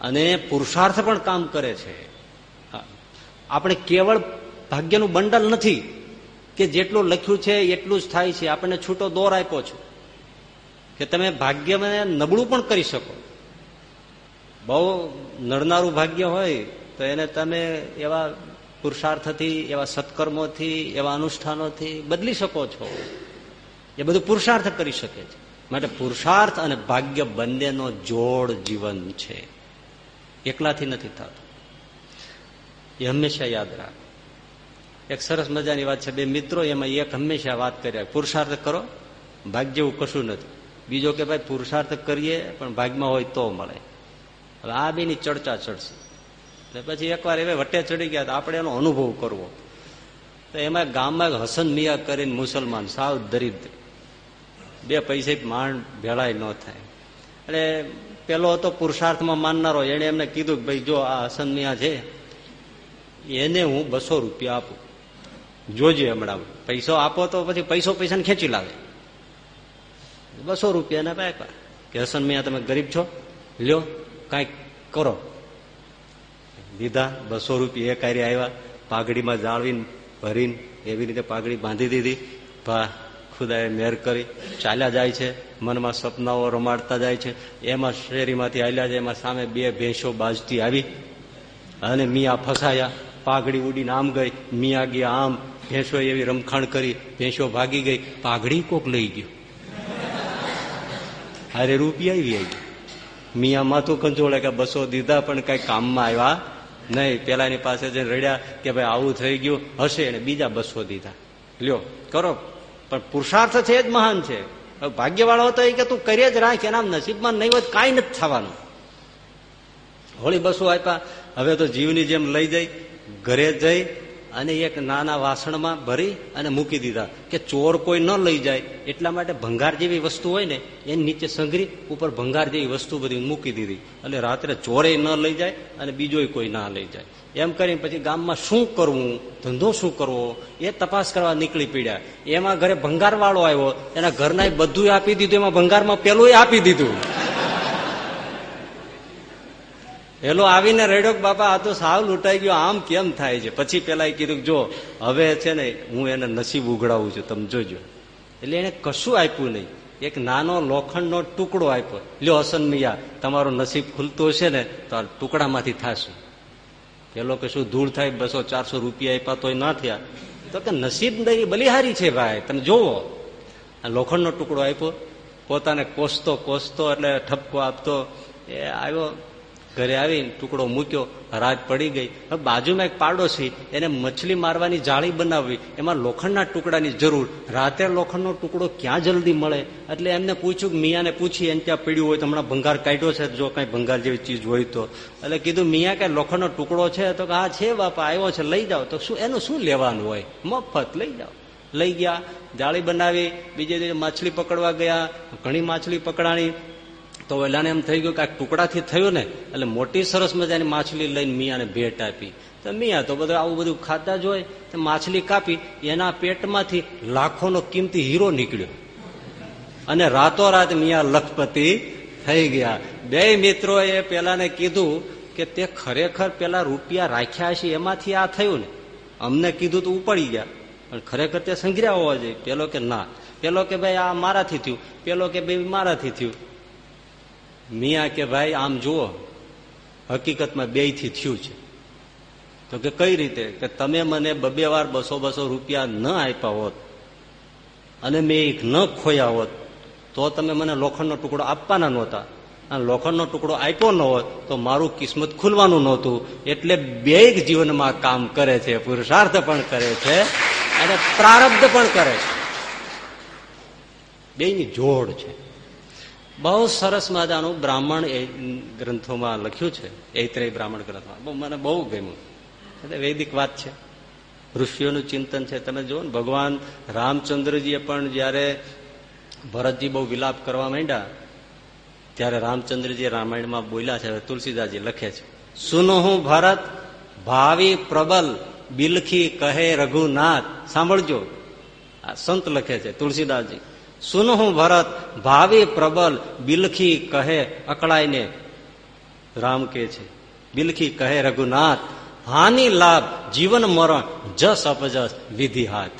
અને પુરુષાર્થ પણ કામ કરે છે. આપણે કેવળ ભાગ્યનું બંડલ નથી કે જેટલું લખ્યું છે એટલું જ થાય છે. આપણને છૂટો દોર આપ્યો છે. કે તમે ભાગ્યને નબળું પણ કરી શકો. બહુ નડનારું ભાગ્ય હોય તો એને તમે એવા પુરુષાર્થથી, એવા સત્કર્મોથી, એવા અનુષ્ઠાનોથી બદલી શકો છો. એ બધું પુરુષાર્થ કરી શકે છે. માટે પુરુષાર્થ અને ભાગ્ય બંનેનો જોડ જીવન છે. એકલાથી નથી થતું. એ હંમેશા યાદ રાખ. એક સરસ મજાની વાત છે, બે મિત્રો એમાં એક હંમેશા વાત કર્યા, પુરુષાર્થ કરો ભાગ જેવું કશું નથી. બીજો કે ભાઈ, પુરુષાર્થ કરીએ, પણ ભાગમાં હોય તો મળે. હવે આ બેની ચર્ચા ચડશે. એટલે પછી એકવાર એવે વટે ચડી ગયા આપણે એનો અનુભવ કરવો. તો એમાં ગામમાં હસન મિયા કરીને મુસલમાન, સાવ દરિદ્ર. બે પૈસે માંડ ભેળાય ન થાય. એટલે પેલો હતો પુરુષાર્થમાં માનનારો. એને એમને કીધું કે ભાઈ જો આ હસન મિયા છે, એને હું બસો રૂપિયા આપું. જોજે હમણાં. પૈસો આપો તો પછી પૈસો પૈસાને ખેંચી લાવે. બસો રૂપિયા આપ્યા. કે હસન તમે ગરીબ છો? લ્યો, કાંઈક કરો. દીધા, બસો રૂપિયા એ કાર્ય આવ્યા. પાઘડીમાં જાળવીને, ભરીને એવી રીતે પાઘડી બાંધી દીધી. ભા, ખુદાએ મેર કરી. ચાલ્યા જાય છે. મનમાં સપનાઓ રમાડતા જાય છે. એમાં શેરીમાંથી હાલ્યા છે એમાં સામે બે ભેંસો બાજતી આવી અને મિયા ફસાયા, પાઘડી ઉડીને આમ ગઈ, મિયા ગયા આમ ભેંસો એવી રમખાણ કરી, ભેંસો ભાગી ગઈ, પાઘડી કોક લઈ ગયો. અરે રૂપિયા આવી આવી મિયા માથું કંચોળે કે બસો દીધા, પણ કઈ કામમાં આવ્યા નહીં. પેલાની પાસે જઈને રડ્યા કે ભાઈ આવું થઈ ગયું, હશે અને બીજા બસો દીધા. લ્યો, કરો. પણ પુરુષાર્થ છે જ મહાન છે. ભાગ્યવાળો હતો એ કે તું કરી જ રાખ, એના નસીબમાં નહીં હોય કાંઈ નથી થવાનું. હોળી બસો આપ્યા, હવે તો જીવની જેમ લઈ જઈ, ઘરે જઈ અને એક નાના વાસણમાં ભરી અને મૂકી દીધા કે ચોર કોઈ ન લઈ જાય. એટલા માટે ભંગાર જેવી વસ્તુ હોય ને, એની નીચે સંઘરી, ઉપર ભંગાર જેવી વસ્તુ બધી મૂકી દીધી. એટલે રાત્રે ચોરે ન લઈ જાય અને બીજો કોઈ ના લઈ જાય. એમ કરીને પછી ગામમાં શું કરવું, ધંધો શું કરવો, એ તપાસ કરવા નીકળી પીડ્યા. એમાં ઘરે ભંગાર વાળો આવ્યો, એના ઘરના બધું આપી દીધું, એમાં ભંગારમાં પેલું આપી દીધું. પેલો આવીને રેડો બાપા, આ તો સાવ લૂંટાઈ ગયો, આમ કેમ થાય છે? પછી પેલા કીધું જો, હવે છે ને, હું એને નસીબ ઉઘડાવું છું, તમે જોજો. એટલે એને કશું આપ્યું નહીં. એક નાનો લોખંડનો ટુકડો આપ્યો. લ્યો, હસન મિયા, તમારો નસીબ ખુલતો હશે ને, તો આ ટુકડામાંથી થશું. કે શું ધૂળ થાય, બસો ચારસો રૂપિયા આપ્યા તોય ના થયા. તો કે નસીબ બલિહારી છે ભાઈ, તમે જોવો. લોખંડનો ટુકડો આપ્યો, પોતાને કોસતો કોસતો એટલે ઠપકો આપતો, એ આવ્યો. ઘરે આવીને ટુકડો મૂક્યો, રાત પડી ગઈ. હવે બાજુમાં એક પાડોશી એને મછલી મારવાની જાળી બનાવવી. એમાં લોખંડના ટુકડાની જરૂર. રાતે લોખંડનો ટુકડો ક્યાં જલ્દી મળે? એટલે એમને પૂછ્યું મિયાને પૂછી, એને ત્યાં પડ્યું હોય તો હમણાં ભંગાર કાઢ્યો છે? જો કઈ ભંગાર જેવી ચીજ હોય તો. એટલે કીધું, મિયા કે લોખંડનો ટુકડો છે? તો આ છે બાપા, આવ્યો છે, લઈ જાઓ. તો શું, એનું શું લેવાનું હોય? મફત, લઈ જાઓ. લઈ ગયા, જાળી બનાવી, બીજે માછલી પકડવા ગયા, ઘણી માછલી પકડાણી. તો ઓલાને એમ થઈ ગયું કે આ ટુકડાથી થયું ને, એટલે મોટી સરસ મજાની માછલી લઈને મિયાને ભેટ આપી. તો મિયા તો બધું આવું બધું ખાતા જ હોય, તો માછલી કાપી, એના પેટમાંથી લાખોનો કિંમતી હીરો નીકળ્યો. અને રાતોરાત મિયા લખપતિ થઈ ગયા. બે મિત્રોએ પેલાને કીધું કે તે ખરેખર પેલા રૂપિયા રાખ્યા છે, એમાંથી આ થયું ને. અમને કીધું તો ઉપાડી ગયા. પણ ખરેખર તે સંઘર્યા હોવા જોઈએ. પેલો કે ના. પેલો કે ભાઈ આ મારાથી થયું. પેલો કે ભાઈ મારાથી થયું. મિયા કે ભાઈ, આમ જુઓ, હકીકતમાં બેથી થયું છે. તો કે કઈ રીતે? કે તમે મને બબે વાર બસો બસો રૂપિયા ન આપ્યા હોત અને મેં એક ન ખોયા હોત, તો તમે મને લોખંડનો ટુકડો આપવાના નહોતા. અને લોખંડનો ટુકડો આપ્યો ન હોત, તો મારું કિસ્મત ખુલવાનું નહોતું. એટલે બે જીવનમાં કામ કરે છે, પુરુષાર્થ પણ કરે છે અને પ્રારબ્ધ પણ કરે છે. બેની જોડ છે. બહુ સરસ મજાનું બ્રાહ્મણ એ ગ્રંથોમાં લખ્યું છે એત્રેય બ્રાહ્મણ ગ્રંથમાં. મને બહુ ગમ્યું. એટલે વૈદિક વાત છે. ઋષિઓનું ચિંતન છે. તમે જુઓ ને, ભગવાન રામચંદ્રજીએ પણ જયારે ભરતજી બહુ વિલાપ કરવા માંડ્યા, ત્યારે રામચંદ્રજી રામાયણમાં બોલ્યા છે તુલસીદાસજી લખે છે. સુનહું ભરત, ભાવિ પ્રબલ, બિલખી કહે રઘુનાથ. સાંભળજો. આ સંત લખે છે, તુલસીદાસજી. સુનહું ભરત, ભાવિ પ્રબલ, બિલખી કહે અકળાઈને. રામ કે છે, બિલખી કહે રઘુનાથ હાનિ લાભ, જીવન મરણ, જસ અપજસ, વિધિ હાથ.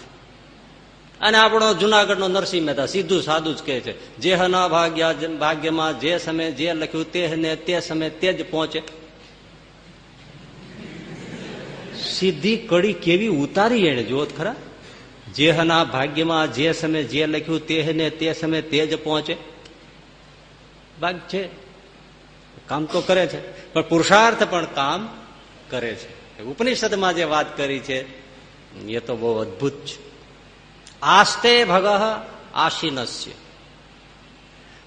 અને આપણો જુનાગઢનો નરસિંહ મહેતા સીધું સાદું જ કહે છે, જે ન ભાગ્યા, ભાગ્યમાં જે સમય જે લખ્યું તે ને તે સમય તે જ પહોંચે. સીધી કડી કેવી ઉતારી એને જોત ખરા. જેહના ભાગ્યમાં જે સમય જે લખ્યું તે ને તે સમય તે જ પહોંચે. ભાગ છે. કામ તો કરે છે. પણ પુરુષાર્થ પણ કામ કરે છે. ઉપનિષદમાં જે વાત કરી છે, એ તો બહુ અદભુત છે. આસ્તે ભગ આશીનસ્ય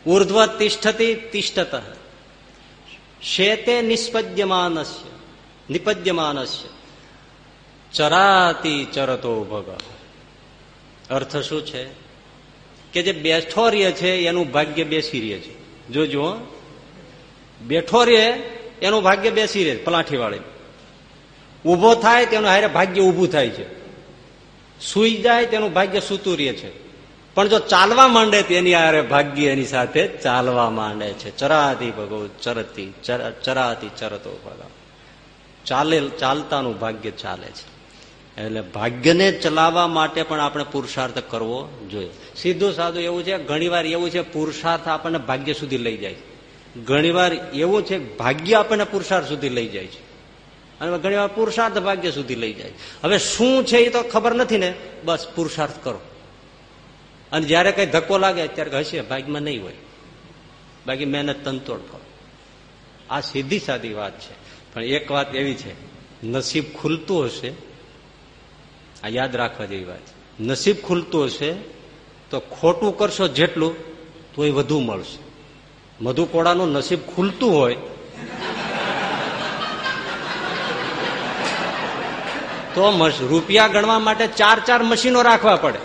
ઉર્ધ્વ તિષ્ઠતી તિષ્ઠત. શેતે નિષ્પદ્યમાનસ્ય. નિપદ્યમાનસ્ય. ચરાતી ચરતો ભગ અર્થ શું છે? કે જે બેઠો રે છે, એનું ભાગ્ય બેસી રહે છે. જોજો બેઠો રે એનું ભાગ્ય બેસી રહે પલાઠી વાળી ઊભો થાય તેનું હારે ભાગ્ય ઉભું થાય છે. સુઈ જાય તેનું ભાગ્ય સૂતું રહે છે. પણ જો ચાલવા માંડે તેની હારે ભાગ્ય એની સાથે ચાલવા માંડે છે. ચરાતી ભગવ ચરતી ચરાતી ચરતો ભગવ ચાલે ચાલતાનું ભાગ્ય ચાલે છે. એટલે ભાગ્યને ચલાવવા માટે પણ આપણે પુરુષાર્થ કરવો જોઈએ. સીધું સાધું એવું છે, ઘણીવાર એવું છે, પુરુષાર્થ આપણને ભાગ્ય સુધી લઈ જાય ઘણીવાર એવું છે, ભાગ્ય આપણને પુરુષાર્થ સુધી લઈ જાય છે. અને ઘણીવાર પુરુષાર્થ ભાગ્ય સુધી લઈ જાય હવે શું છે એ તો ખબર નથી ને? બસ પુરુષાર્થ કરો. અને જયારે કઈ ધક્કો લાગે, ત્યારે હશે ભાગ્યમાં નહીં હોય. બાકી મહેનત તનતોડ કરો. આ સીધી સાદી વાત છે. પણ એક વાત એવી છે, નસીબ ખુલતું હશે આ યાદ રાખવા જેવી વાત નસીબ ખુલતું હશે તો ખોટું કરશો જેટલું તો એ વધુ મળશે. મધુકોડાનું નસીબ ખુલતું હોય તો રૂપિયા ગણવા માટે ચાર ચાર મશીનો રાખવા પડે.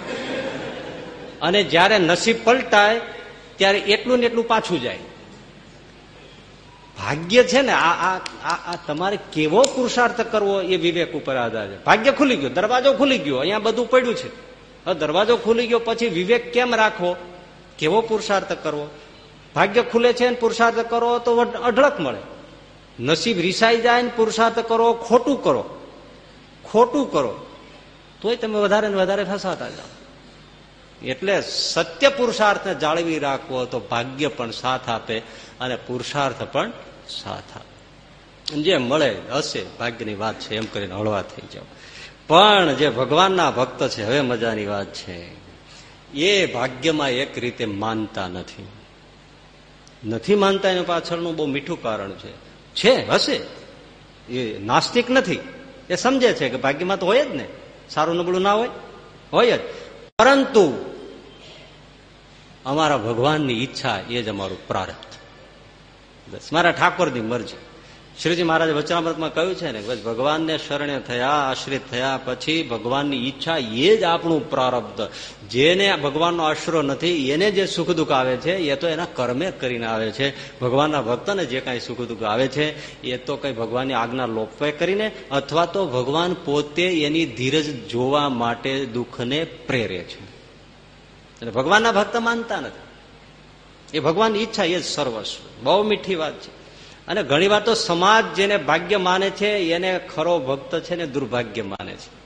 અને જયારે નસીબ પલટાય, ત્યારે એટલું ને એટલું પાછું જાય. ભાગ્ય છે ને, આ આ તમારે કેવો પુરુષાર્થ કરવો એ વિવેક ઉપર આધાર છે. ભાગ્ય ખુલી ગયો, દરવાજો ખુલી ગયો, અહીંયા બધું પડ્યું છે. દરવાજો ખુલી ગયો પછી વિવેક કેમ રાખવો? કેવો પુરુષાર્થ કરવો? ભાગ્ય ખુલે છે ને પુરુષાર્થ કરો તો અઢળક મળે. નસીબ રિસાઈ જાય ને પુરુષાર્થ કરો, ખોટું કરો. ખોટું કરો. તોય તમે વધારે ને વધારે ફસાતા જાઓ. એટલે સત્ય પુરુષાર્થને જાળવી રાખવો તો ભાગ્ય પણ સાથ આપે અને પુરુષાર્થ પણ સાથ આપે. જે મળે, હશે, ભાગ્યની વાત છે, એમ કરીને હળવા થઈ જાવ પણ જે ભગવાનના ભક્ત છે, હવે મજાની વાત છે. એ ભાગ્યમાં એક રીતે માનતા નથી. નથી માનતા એની પાછળનું બહુ મીઠું કારણ છે. છે, હશે. એ નાસ્તિક નથી. એ સમજે છે કે ભાગ્યમાં તો હોય જ ને. સારું નબળું ના હોય? હોય જ. પરંતુ અમારા ભગવાનની ઈચ્છા એ જ અમારું પ્રારબ્ધ. બસ, મારા ઠાકોરની મરજી. શ્રીજી મહારાજ વચનામૃતમાં કહ્યું છે ને, બસ, ભગવાનને શરણે થયા, આશ્રિત થયા, પછી ભગવાનની ઈચ્છા એ જ આપણું પ્રારબ્ધ. જેને ભગવાનનો આશરો નથી, એને જે સુખ દુઃખ આવે છે, એ તો એના કર્મે કરીને આવે છે. ભગવાનના ભક્તને જે કાંઈ સુખ દુઃખ આવે છે, એ તો કંઈ ભગવાનની આજ્ઞા લોપે કરીને, અથવા તો ભગવાન પોતે એની ધીરજ જોવા માટે દુઃખને પ્રેરે છે. એટલે ભગવાનના ભક્ત માનતા નથી. એ ભગવાનની ઈચ્છા એ જ સર્વસ્વ. બહુ મીઠી વાત છે. અને ઘણી વાર તો સમાજ જેને ભાગ્ય માને છે, એને ખરો ભક્ત છે ને દુર્ભાગ્ય માને છે.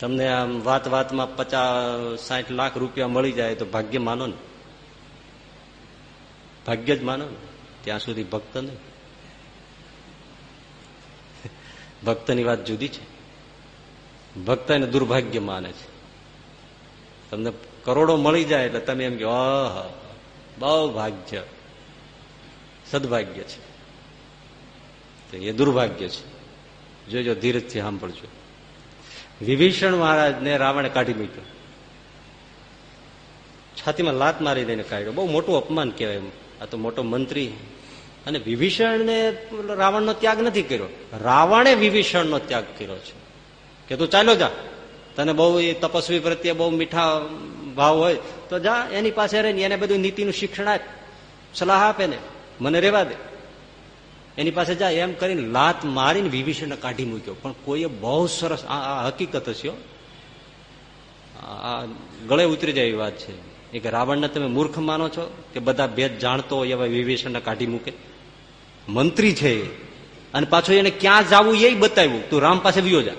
તમને આમ વાત વાતમાં પચાસ, સાઠ લાખ રૂપિયા મળી જાય તો ભાગ્ય માનો ને. ભાગ્ય જ માનો ત્યાં સુધી ભક્ત નહીં. ભક્તની વાત જુદી છે. ભક્ત એને દુર્ભાગ્ય માને છે. તમને કરોડો મળી જાય એટલે તમે એમ કહો બહુ ભાગ્ય. સદભાગ્ય છે. તો એ દુર્ભાગ્ય છે. જોજો, ધીરજથી સાંભળજો. વિભીષણ મહારાજને રાવણે કાઢી મૂક્યો. છાતીમાં લાત મારી દઈને કાઢ્યો. બહુ મોટું અપમાન કહેવાય આ તો મોટો મંત્રી. અને વિભીષણને રાવણનો ત્યાગ નથી કર્યો. રાવણે વિભીષણનો ત્યાગ કર્યો છે. કે તું ચાલો જા. તને બહુ એ તપસ્વી પ્રત્યે બહુ મીઠા ભાવ હોય, તો જા, એની પાસે રહીને એને બધું નીતિનું શિક્ષણ આપ, સલાહ આપે ને, મને રેવા દે. એની પાસે જા, એમ કરીને લાત મારીને વિભીષણને કાઢી મૂક્યો. પણ કોઈએ બહુ સરસ, આ હકીકત હશે આ ગળે ઉતરી જાય એવી વાત છે. એ કે રાવણને તમે મૂર્ખ માનો છો કે બધા ભેદ જાણતો હોય એવા વિભીષણને કાઢી મૂકે? મંત્રી છે અને પાછો એને ક્યાં જવું એ બતાવ્યું. તું રામ પાસે વિયો જા.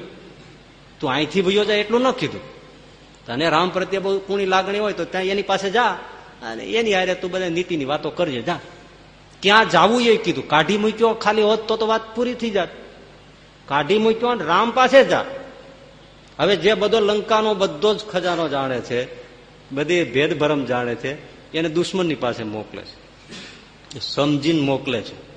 તું અહીંથી ભયો જાય એટલું ન કીધું. તને રામ પ્રત્યે બહુ કુણી લાગણી હોય તો ત્યાં એની પાસે જા અને એની હારે તું બધા નીતિની વાતો કરજે, જા. ક્યાં જવું એ કીધું. કાઢી મૂક્યો, ખાલી હોત તો વાત પૂરી થઈ જાત. કાઢી મૂક્યો રામ પાસે જા. હવે જે બધો લંકાનો બધો જ ખજાનો જાણે છે, બધી ભેદભરમ જાણે છે, એને દુશ્મનની પાસે મોકલે છે. સમજીને મોકલે છે.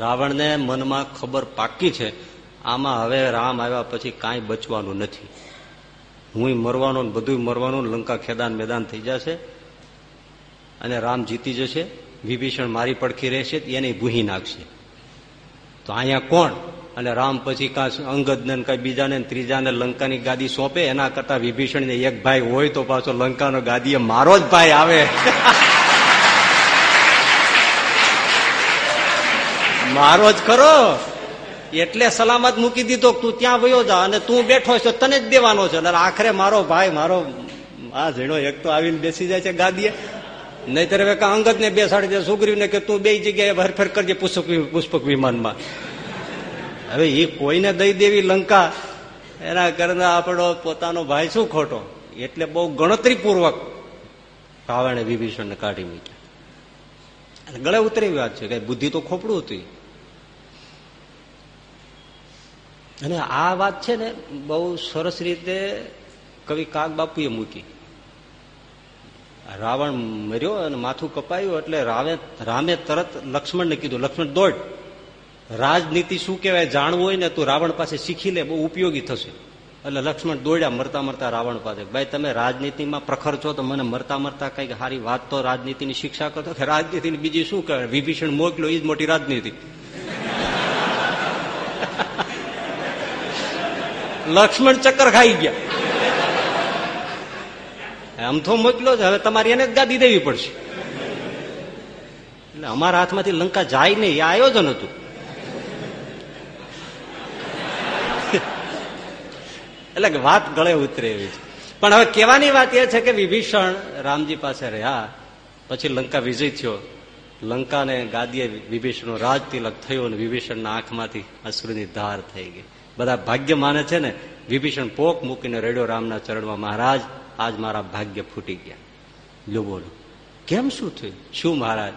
રાવણને મનમાં ખબર પાકી છે આમાં હવે રામ આવ્યા પછી કાંઈ બચવાનું નથી. હું મરવાનું બધું મરવાનું લંકા ખેદાન મેદાન થઈ જશે અને રામ જીતી જશે, વિભીષણ મારી પડખી રહેશે એને ભૂહી નાખશે. તો અહીંયા કોણ? અને રામ પછી કાં અંગદને કાંઈ બીજાને ત્રીજાને લંકાની ગાદી સોંપે, એના કરતા વિભીષણને એક ભાઈ હોય તો પાછો લંકાનો ગાદીએ મારો જ ભાઈ આવે. મારો જ ખરો. એટલે સલામત મૂકી દીધો તું ત્યાં વયો જા અને તું બેઠો છો, તને જ દેવાનો છે. અને આખરે મારો ભાઈ, મારો આ ઝીણો એક તો આવીને બેસી જાય છે ગાદીએ. નહીતર હવે અંગત ને બેસાડી દે સુગ્રીવ ને કે તું બે જગ્યાએ હરફેર કરજે પુષ્પક પુષ્પક વિમાનમાં. હવે એ કોઈને દઈ દેવી લંકા, એના કરતા આપણો પોતાનો ભાઈ શું ખોટો? એટલે બહુ ગણતરીપૂર્વક રાવણે વિભીષણને કાઢી મૂક્યા. ગળે ઉતરી વાત છે કે બુદ્ધિ તો ખોપડું હતું અને આ વાત છે ને બહુ સરસ રીતે કવિ કાગ બાપુએ મૂકી. રાવણ મર્યો અને માથું કપાયું એટલે રાવે રામે તરત લક્ષ્મણને કીધું, લક્ષ્મણ, દોડ. રાજનીતિ શું કહેવાય જાણવું હોય ને તું રાવણ પાસે શીખી લે, બહુ ઉપયોગી થશે. એટલે લક્ષ્મણ દોડ્યા મરતા મરતા રાવણ પાસે, ભાઈ, તમે રાજનીતિમાં પ્રખર છો તો મને મરતા મરતા કંઈક સારી વાત તો રાજનીતિની શિક્ષા કરતો કે રાજનીતિની બીજી શું કહેવાય? વિભીષણ મોકલો એ જ મોટી રાજનીતિ. લક્ષ્મણ ચક્કર ખાઈ ગયા. આમ તો મોકલો છે, હવે તમારી એને ગાદી દેવી પડશે. એટલે અમારા હાથમાંથી લંકા જાય નહીં, એ આયોજન હતું. એટલે કે વાત ગળે ઉતરે એવી છે. પણ હવે કહેવાની વાત એ છે કે વિભીષણ રામજી પાસે રહ્યા, પછી લંકા વિજય થયો. લંકાને ગાદીએ વિભીષણનો રાજ તિલક થયો અને વિભીષણના આંખમાંથી અશ્રુની ધાર થઈ ગઈ. બધા ભાગ્ય માને છે ને, વિભીષણ પોક મૂકીને રેડ્યો રામના ચરણમાં, મહારાજ, આજ મારા ભાગ્ય ફૂટી ગયા. લો બોલો. કેમ શું થયું? શું મહારાજ?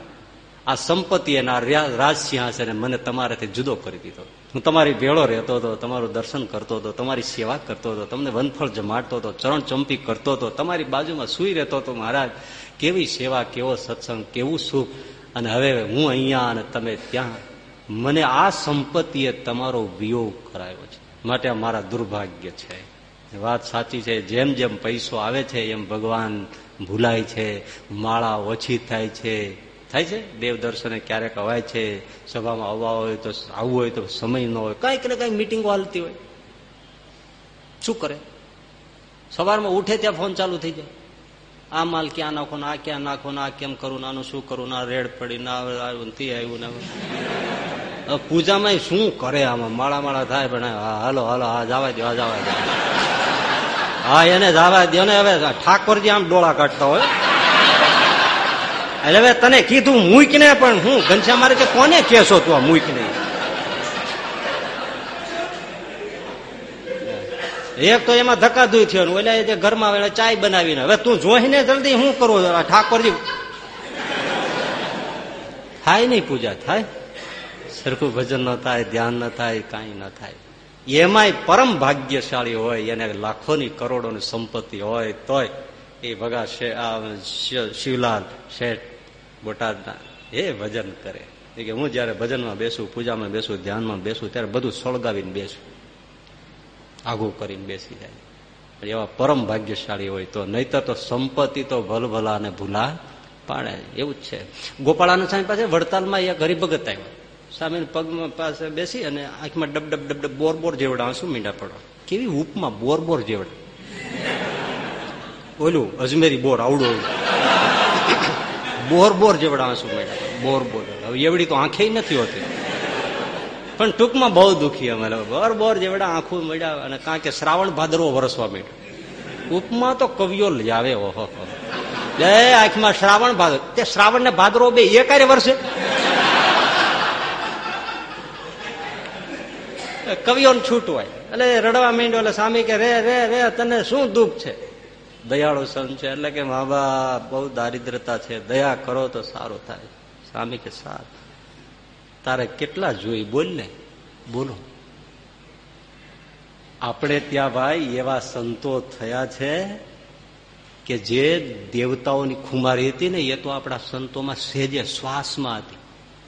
આ સંપત્તિ એના રાજ સિંહાસને મને તમારાથી જુદો કરી દીધો. હું તમારી ભેળો રહેતો હતો, તમારું દર્શન કરતો હતો, તમારી સેવા કરતો હતો, તમને વનફળ જમાડતો હતો, ચરણ ચંપી કરતો હતો, તમારી બાજુમાં સુઈ રહેતો હતો, મહારાજ. કેવી સેવા, કેવો સત્સંગ, કેવું સુખ. અને હવે હું અહીંયા અને તમે ત્યાં મને આ સંપત્તિએ તમારો વિયોગ કરાયો છે. માટે મારા દુર્ભાગ્ય છે. વાત સાચી છે. જેમ જેમ પૈસો આવે છે, એમ ભગવાન ભૂલાય છે. માળા ઓછી થાય છે. થાય છે? દેવ દર્શને ક્યારેક અવાય છે. સભામાં આવવા હોય તો આવવું હોય તો સમય ન હોય. કંઈક ને કંઈક મિટિંગો હાલતી હોય. શું કરે? સવારમાં ઉઠે ત્યાં ફોન ચાલુ થઈ જાય. આ માલ ક્યાં નાખો આ ક્યાં નાખો આ કેમ કરું આનું શું કરું ના રેડ પડી ના આવ્યું તે આવ્યું ને પૂજામાં શું કરે આમાં? માળા માળા થાય પણ હાલો હાલો, હા, જવા દો જવા દો હા, એને જવા દો ને હવે ઠાકોરજી આમ ડોળા કાઢતા હોય. એટલે હવે તને કીધું મૂકને પણ હું ઘનશ્યા મારે કે કોને કેશો તું આ મૂકને? એક તો એમાં ધક્કાધુઈ થયો ઓલા જે ઘરમાં આવે ચાય બનાવીને, હવે તું જોઈને જલ્દી શું કરવું ઠાકોરજી થાય નહીં પૂજા, થાય? સરખું ભજન ન થાય, ધ્યાન ન થાય, કાંઈ ન થાય. એમાંય પરમ ભાગ્યશાળી હોય, એને લાખોની કરોડોની સંપત્તિ હોય, તોય એ ભગા શિવલાલ શેઠ બોટાદના એ ભજન કરે. કે હું જયારે ભજનમાં બેસું, પૂજામાં બેસું, ધ્યાનમાં બેસું, ત્યારે બધું સળગાવીને બેસું. આઘું કરીને બેસી જાય. એવા પરમ ભાગ્યશાળી હોય તો નહીતર તો સંપત્તિ તો ભલભલા અને ભૂલા પાડે. એવું જ છે. ગોપાળાના સ્વામી પાસે વડતાલમાં એક હરિભગત આવ્યો. સામે પગમાં પાસે બેસી અને આંખમાં ડબ ડબ ડબ ડબ બોર બોર જેવડા આંસુ મીંડા પડવા કેવી ઉપમાં બોર બોર જેવડા? ઓલું અજમેરી બોર આવડું બોર બોર જેવડા આંસુ મીંડા બોર બોર. હવે એવડી તો આંખે નથી હોતી. પણ ટૂંકમાં બહુ દુખી અમે બોર બોર જેવડા આંખું મળ્યા અને કારણ કે શ્રાવણ ભાદરવો વરસવા માંડ્યો. ઉપમાં તો કવિઓ લાવે ઓહો બે આંખમાં શ્રાવણ ભાદર તે શ્રાવણ ને ભાદરો બે એ ક્યારે વર્ષે કવિઓ છૂટ હોય. એટલે રડવા માંડ્યો એટલે સ્વામી કે રે રે રે તને શું દુઃખ છે? દયાળુ સંત છે એટલે કે મા બાપ બહુ દારિદ્રતા છે. દયા કરો તો સારું થાય. સ્વામી કે સારું. તારે કેટલા જોઈ? બોલ ને. બોલો. આપણે ત્યાં ભાઈ એવા સંતો થયા છે કે જે દેવતાઓની ખુમારી હતી ને એ તો આપણા સંતોમાં સેજે શ્વાસમાં હતી.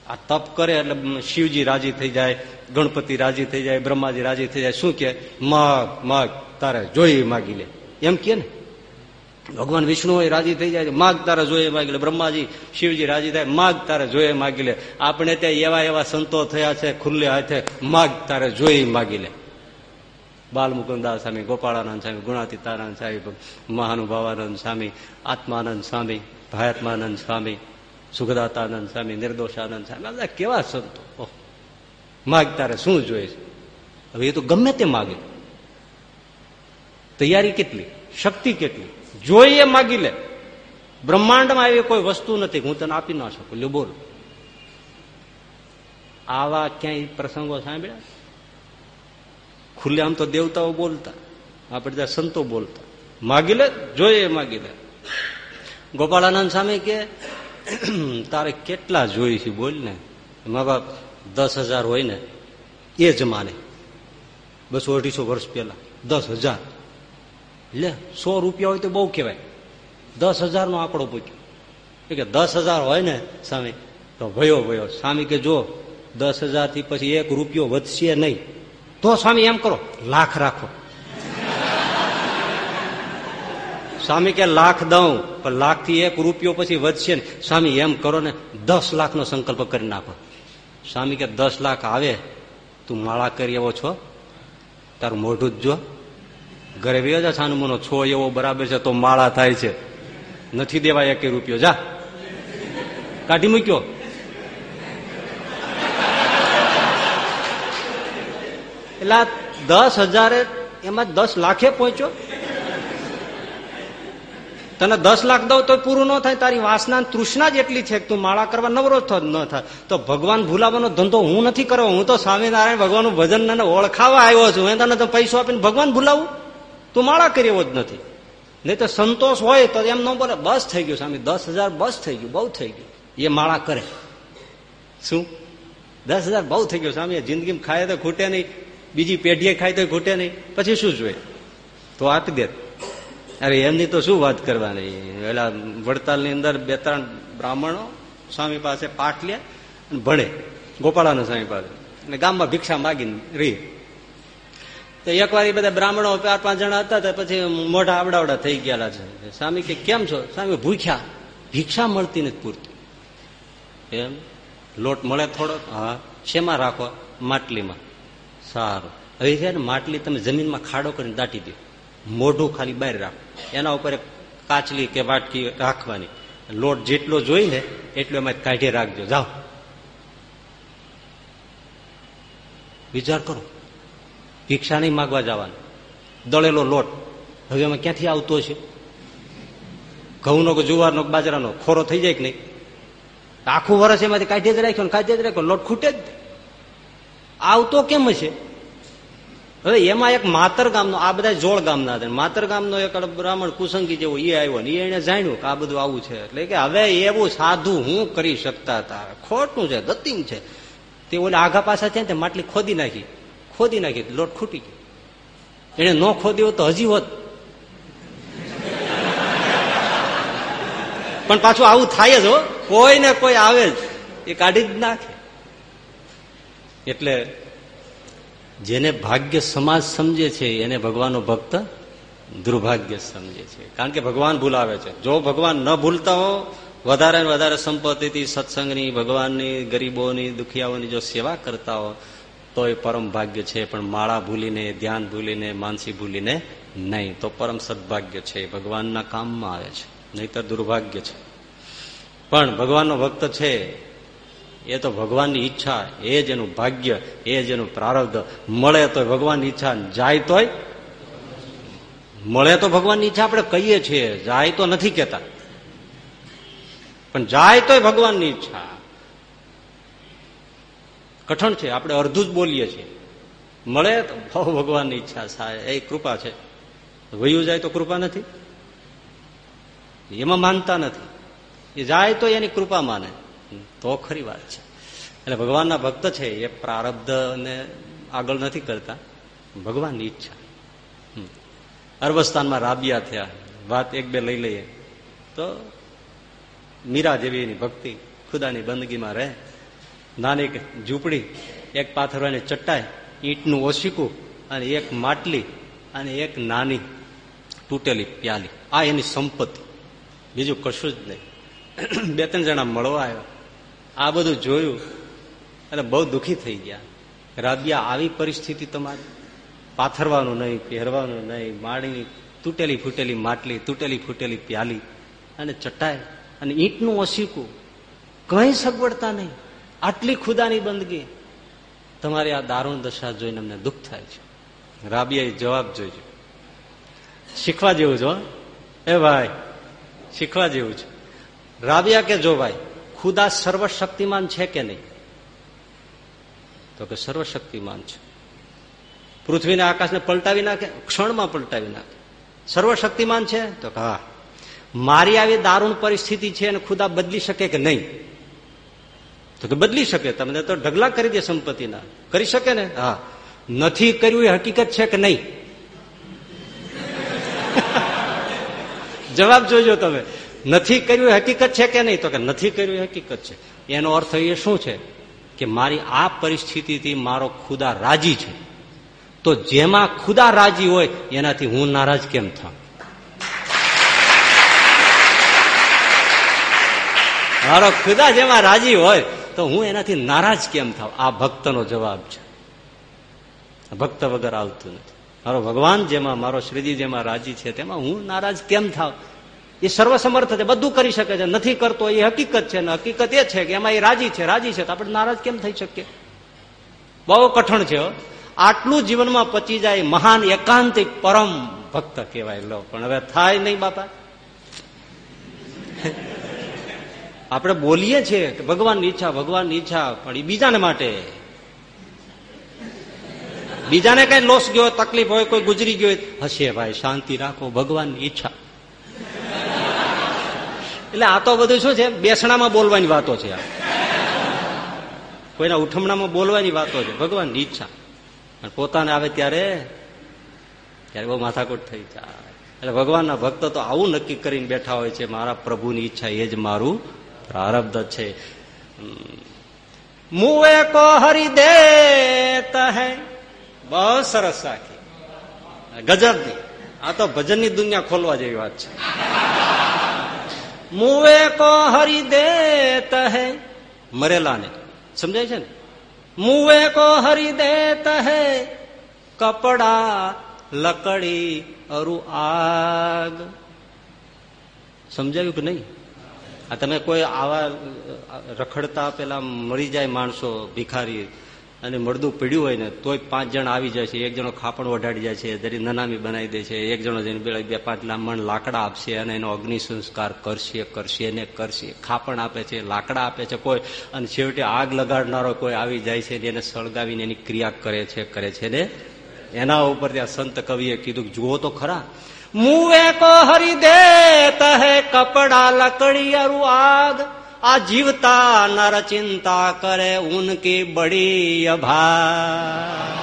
આ તપ કરે એટલે શિવજી રાજી થઈ જાય, ગણપતિ રાજી થઈ જાય, બ્રહ્માજી રાજી થઈ જાય. શું કે? માગ માગ, તારે જોઈ માગી લે. એમ કે ને? ભગવાન વિષ્ણુ હોય રાજી થઈ જાય માગ, તારે જોઈએ માગી લે. બ્રહ્માજી, શિવજી રાજી થાય. માગ, તારે જોઈએ માગી લે. આપણે ત્યાં એવા એવા સંતો થયા છે ખુલ્લે હાથે. માગ, તારે જોઈ માગી લે. બાલમુકુદાસ સ્વામી, ગોપાળાનંદ સ્વામી ગુણાતીતાનંદ સ્વામી, મહાનુભાવાનંદ સ્વામી, આત્માનંદ સ્વામી, ભાયાત્માનંદ સ્વામી સુખદાતાનંદ સ્વામી, નિર્દોષાનંદ સ્વામી, બધા કેવા સંતો? માગ તારે શું જોઈએ છે? હવે એ તો ગમે તે માગે. તૈયારી કેટલી? શક્તિ કેટલી? જોઈએ માગી લે. બ્રહ્માંડમાં એવી કોઈ વસ્તુ નથી, હું તને આપી ના શકું. લ્યો બોલ. આવા ક્યાંય પ્રસંગો સાંભળ્યા? ખુલ્લે આમ તો દેવતાઓ બોલતા આપણે ત્યાં સંતો બોલતા. માગી લે, જોઈએ માગી લે. ગોપાળાનંદ સ્વામી કે તારે કેટલા જોઈ છે બોલ ને? મા બાપ, દસ હજાર હોય ને, એ જ માને. બસો અઢીસો વર્ષ પહેલા, દસ હજાર. લે, સો રૂપિયા હોય તો બહુ કહેવાય. દસ હજાર નો આંકડો પૂછ્યો. કે દસ હજાર હોય ને સ્વામી તો ભયો ભયો. સ્વામી કે જો, દસ હજારથી પછી એક રૂપિયો વધશે નહીં. તો સ્વામી એમ કરો, લાખ રાખો. સ્વામી કે લાખ દઉં, પણ લાખથી એક રૂપિયો પછી વધશે ને સ્વામી, એમ કરો ને દસ લાખ નો સંકલ્પ કરી નાખો. સ્વામી કે દસ લાખ આવે, તું માળા કરી એવો છો, તારું મોઢું જ જો. ઘરે વ્યો છાનું મનો, છો એવો બરાબર છે તો માળા થાય છે. નથી દેવા એક રૂપિયો, જા. કાઢી મૂક્યો. એટલે દસ હજારે એમાં દસ લાખે પહોંચ્યો. તને દસ લાખ દઉં તો પૂરું ન થાય, તારી વાસના તૃષ્ણા જ એટલી છે તું માળા કરવા નવરો ન થાય તો ભગવાન ભૂલાવાનો ધંધો હું નથી કરવો, હું તો સ્વામિનારાયણ ભગવાનનું ભજન ને ઓળખાવા આવ્યો છું. એ તને તો પૈસો આપીને ભગવાન ભૂલાવું? તું માળા કરી એવો જ નથી. નહીં તો સંતોષ હોય તો એમ ન બોલે, બસ થઈ ગયું સ્વામી, દસ હજાર બસ થઈ ગયું, બહુ થઈ ગયું. એ માળા કરે. શું? દસ હજાર બહુ થઈ ગયું સ્વામી જિંદગીમાં ખાય તો ખૂટે નહીં, બીજી પેઢીએ ખાય તો ખૂટે નહીં. પછી શું જોઈએ? તો આપી દે. અરે, એમની તો શું વાત કરવાની? પેલા વડતાલની અંદર બે ત્રણ બ્રાહ્મણો સ્વામી પાસે પાઠ લે અને ભણે, ગોપાળાના સ્વામી પાસે. અને ગામમાં ભિક્ષા માગીને રહી. તો એકવાર એ બધા બ્રાહ્મણો ચાર પાંચ જણા હતા, તો પછી મોઢા આવડાવડા થઈ ગયેલા છે. સ્વામી કે, કેમ છો? સ્વામી ભૂખ્યા. ભિક્ષા મળતી નથી પૂરતી. એમ, લોટ મળે થોડો? હા. શેમાં રાખો? માટલીમાં. સારું. હવે છે ને, માટલી તમે જમીનમાં ખાડો કરીને દાટી દો. મોઢું ખાલી બહાર રાખ. એના ઉપર કાચલી કે વાટકી રાખવાની. લોટ જેટલો જોઈ ને એટલો એમાં કાઢી રાખજો. જાઓ. વિચાર કરો. ભિક્ષા નહીં માગવા જવાનું. દળેલો લોટ. હવે એમાં ક્યાંથી આવતો છે ઘઉંનો કે જુવારનો બાજરાનો? ખોરો થઈ જાય કે નહીં? આખું વર્ષ એમાંથી કાઢી જ રાખ્યો કાઢી જ રાખ્યો લોટ ખૂટે જ આવતો કેમ છે હવે એમાં એક માતર ગામનો, આ બધા જોળ ગામના હતા માતર ગામનો એક બ્રાહ્મણ કુસંગી જેવો એ આવ્યો ને એને જાણ્યું કે આ બધું આવું છે. એટલે કે હવે એવું સાધુ હું કરી શકતા હતા. ખોટું છે ગતિમ છે. તે ઓલે આઘા પાછા છે ને માટલી ખોદી નાખી. ખોદી નાખી લોટ ખૂટી ગયો. એને ન ખોદ્યો તો હજી હોત. પણ પાછું આવું થાય જ હો. કોઈ ને કોઈ આવે જ. એ કાઢી જ નાખે. એટલે જેને ભાગ્ય સમાજ સમજે છે, એને ભગવાનનો ભક્ત દુર્ભાગ્ય સમજે છે. કારણ કે ભગવાન ભૂલાવે છે. જો ભગવાન ન ભૂલતા હો, વધારે ને વધારે સંપત્તિથી, સત્સંગની, ભગવાનની, ગરીબોની, દુખિયાઓની જો સેવા કરતા હો તો એ પરમ ભાગ્ય છે, પણ માળા ભૂલીને, ધ્યાન ભૂલીને, માનસી ભૂલીને નહીં. તો પરમ સદભાગ્ય છે. ભગવાનના કામમાં આવે છે. નહીતર દુર્ભાગ્ય છે. પણ ભગવાનનો ભક્ત છે એ તો ભગવાનની ઈચ્છા, એ જ એનું ભાગ્ય, એ જ એનું પ્રારબ્ધ. મળે તો ભગવાનની ઈચ્છા, જાય તોય મળે તો ભગવાનની ઈચ્છા આપણે કહીએ છીએ, જાય તો નથી કેતા પણ જાય તોય ભગવાનની ઈચ્છા. કઠણ છે, આપણે અડધું જ બોલીએ છીએ. મળે તો બહુ ભગવાનની ઈચ્છા, સાહેબ, એ કૃપા છે. વયું જાય તો કૃપા નથી? એમાં માનતા નથી. એ જાય તો એની કૃપા માને. તો ખરી વાત છે. એટલે ભગવાનના ભક્ત છે એ પ્રારબ્ધને આગળ નથી કરતા. ભગવાનની ઈચ્છા. અરબસ્તાનમાં રાબિયા થયા. વાત એક બે લઈ લઈએ. તો મીરા જેવી એની ભક્તિ ખુદાની બંદગીમાં રહે. નાની ઝૂંપડી એક પાથરવાની ચટ્ટાઈ ઈંટનું ઓશીકું અને એક માટલી અને એક નાની તૂટેલી પ્યાલી. આ એની સંપત્તિ. બીજું કશું જ નહીં. બે ત્રણ જણા મળવા આવ્યા. આ બધું જોયું અને બહુ દુઃખી થઈ ગયા. રાબિયા, આવી પરિસ્થિતિ તમારી. પાથરવાનું નહીં, પહેરવાનું નહીં માળીની તૂટેલી ફૂટેલી માટલી, તૂટેલી ફૂટેલી પ્યાલી અને ચટાઈ અને ઈંટનું ઓસીકું કઈ સગવડતા નહીં. આટલી ખુદાની બંદગી. તમારી આ દારૂણ દશા જોઈને અમને દુઃખ થાય છે. રાબિયાએ જવાબ જોઈજો શીખવા જેવું છો એ ભાઈ, શીખવા જેવું છે. રાબિયા કે જો ભાઈ? ખુદા સર્વશક્તિમાન છે કે નહીં? તો કે સર્વશક્તિમાન છે. પૃથ્વીને આકાશને પલટાવી નાખે, ક્ષણમાં પલટાવી નાખે. સર્વશક્તિમાન છે? તો કે હા. મારી આવી દારૂણ પરિસ્થિતિ છે અને ખુદા બદલી શકે કે નહીં? તો કે બદલી શકે. તમને તો ઢગલા કરી દે સંપત્તિના. કરી શકે ને? હા. નથી કર્યું એ હકીકત છે કે નહીં? જવાબ જોજો તમે. નથી કર્યું હકીકત છે કે નહીં? તો કે નથી કર્યું હકીકત છે. એનો અર્થ એ શું છે કે મારી આ પરિસ્થિતિથી મારો ખુદા રાજી છે. તો જેમાં ખુદા રાજી હોય, એનાથી હું નારાજ કેમ થાઉં? મારો ખુદા જેમાં રાજી હોય, તો હું એનાથી નારાજ કેમ થાવ આ ભક્તનો જવાબ છે. ભક્ત વગર આવતું નથી. મારો ભગવાન જેમાં, મારો શ્રીજી જેમાં રાજી છે, તેમાં હું નારાજ કેમ થાવ એ સર્વસમર્થ છે બધું કરી શકે છે. નથી કરતો એ હકીકત છે ને હકીકત એ છે કે એમાં એ રાજી છે. રાજી છે તો આપણે નારાજ કેમ થઈ શકીએ? બહુ કઠણ છે આટલું જીવનમાં પચી જાય મહાન એકાંતિક પરમ ભક્ત કહેવાય લો. પણ હવે થાય નહીં બાપા. આપણે બોલીએ છીએ કે ભગવાનની ઈચ્છા ભગવાનની ઈચ્છા, પણ એ બીજાને માટે. બીજાને કઈ લોસ ગયો તકલીફ હોય, કોઈ ગુજરી ગયો હશે ભાઈ, શાંતિ રાખો, ભગવાનની ઈચ્છા. એટલે આ તો બધું શું છે? બેસણામાં બોલવાની વાતો છે કોઈના ઉઠમણામાં બોલવાની વાતો છે. ભગવાનની ઈચ્છા. અને પોતાને આવે ત્યારે ત્યારે બહુ માથાકૂટ થઈ જાય. એટલે ભગવાનના ભક્ત તો આવું નક્કી કરીને બેઠા હોય છે, મારા પ્રભુની ઈચ્છા એ જ મારું પ્રારબ્ધ છે. મુએ કો હરી દે હૈ? બહુ સરસ રાખી ગજબની આ તો ભજનની દુનિયા ખોલવા જેવી વાત છે. મુએ કો હરી દે તહે મરેલાને સમજાય છે ને? મુવે કો હરી દે તહે કપડા, લકડી, અરુ આગ. સમજાયું કે નહીં? આ તમે કોઈ આવા રખડતા પેલા મરી જાય માણસો ભિખારી. અને મળદું પીડ્યું હોય ને, તોય પાંચ જણ આવી જાય છે. એક જણો ખાપણ વઢાડી જાય છે જરી નનામી બનાવી દે છે. એક જણો જઈને બે પાંચ મણ લાકડા આપશે અને એનો અગ્નિ સંસ્કાર કરશે કરશે ને કરશે. ખાપણ આપે છે, લાકડા આપે છે કોઈ. અને છેવટે આગ લગાડનારો કોઈ આવી જાય છે એને સળગાવીને એની ક્રિયા કરે છે કરે છે ને. એના ઉપર ત્યાં સંત કવિએ કીધું જુઓ તો ખરા. મુએ કો હરી દેત હે કપડા લકડી આગ. આ જીવતા નર ચિંતા કરે ઉનકી બડી અભા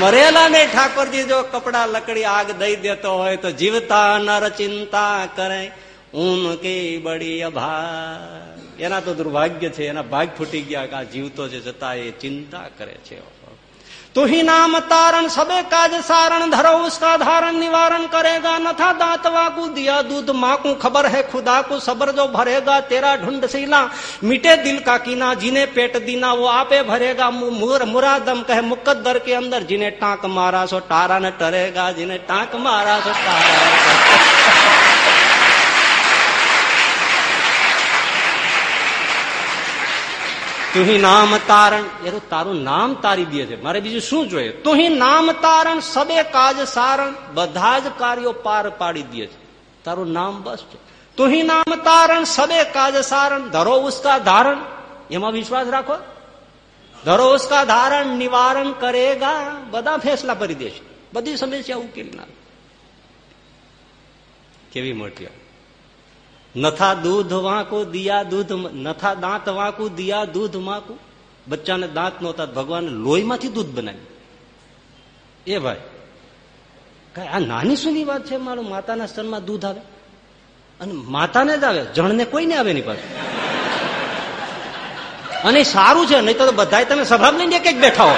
મરેલા ને ઠાકોરજી જો કપડા લકડી આગ દઈ દેતો હોય તો જીવતા નર ચિંતા કરે ઉનકી બડી અભા એના તો દુર્ભાગ્ય છે, એના ભાગ ફૂટી ગયા કે આ જીવતો છે છતાં એ ચિંતા કરે છે. તું ही नाम तारण सबे काज सारण धरो उसका धारण निवारण करेगा। न था दांत वाकू दिया दूध माँ को खबर है खुदा को सबर जो भरेगा तेरा ढूंढ सीला। मिटे दिल का कीना जिन्हें पेट दीना वो आपे भरेगा। मुर, मुरादम कहे मुकद्दर के अंदर जिन्हें टाक मारा सो टारा न टरेगा जिन्हें टांक मारा सो टारा તું નામ તારણ. એ તો તારું નામ તારી દે છે. મારે બીજું શું જોઈએ? તું નામ તારણ સબે કાજ સારણ, બધા જ કાર્યો પાર પાડી દે છે. તારું નામ બસ છે. તું નામ તારણ સબે કાજ સારણ, ધરો ઉસકા ધારણ. એમાં વિશ્વાસ રાખો. ધરો ઉસકા ધારણ, નિવારણ કરેગા, બધા ફેસલા ભરી દેશે. બધી સમસ્યા ઉકેલી નાખે કેવી મોટી નથા દૂધ વાંકું, દિયા દૂધ નથા દાંત વાંકું, દિયા દૂધ માકું. બચ્ચાને દાંત નહોતા, ભગવાન લોહીમાંથી દૂધ બનાવ્યું. એ ભાઈ, કઈ આ નાની સુની વાત છે મારું? માતાના સ્તરમાં દૂધ આવે? અને માતાને જ આવે, જણને કોઈને આવે નહીં પાછું. અને સારું છે, નહીં તો બધા તમે સભા લઈને એક બેઠા હો.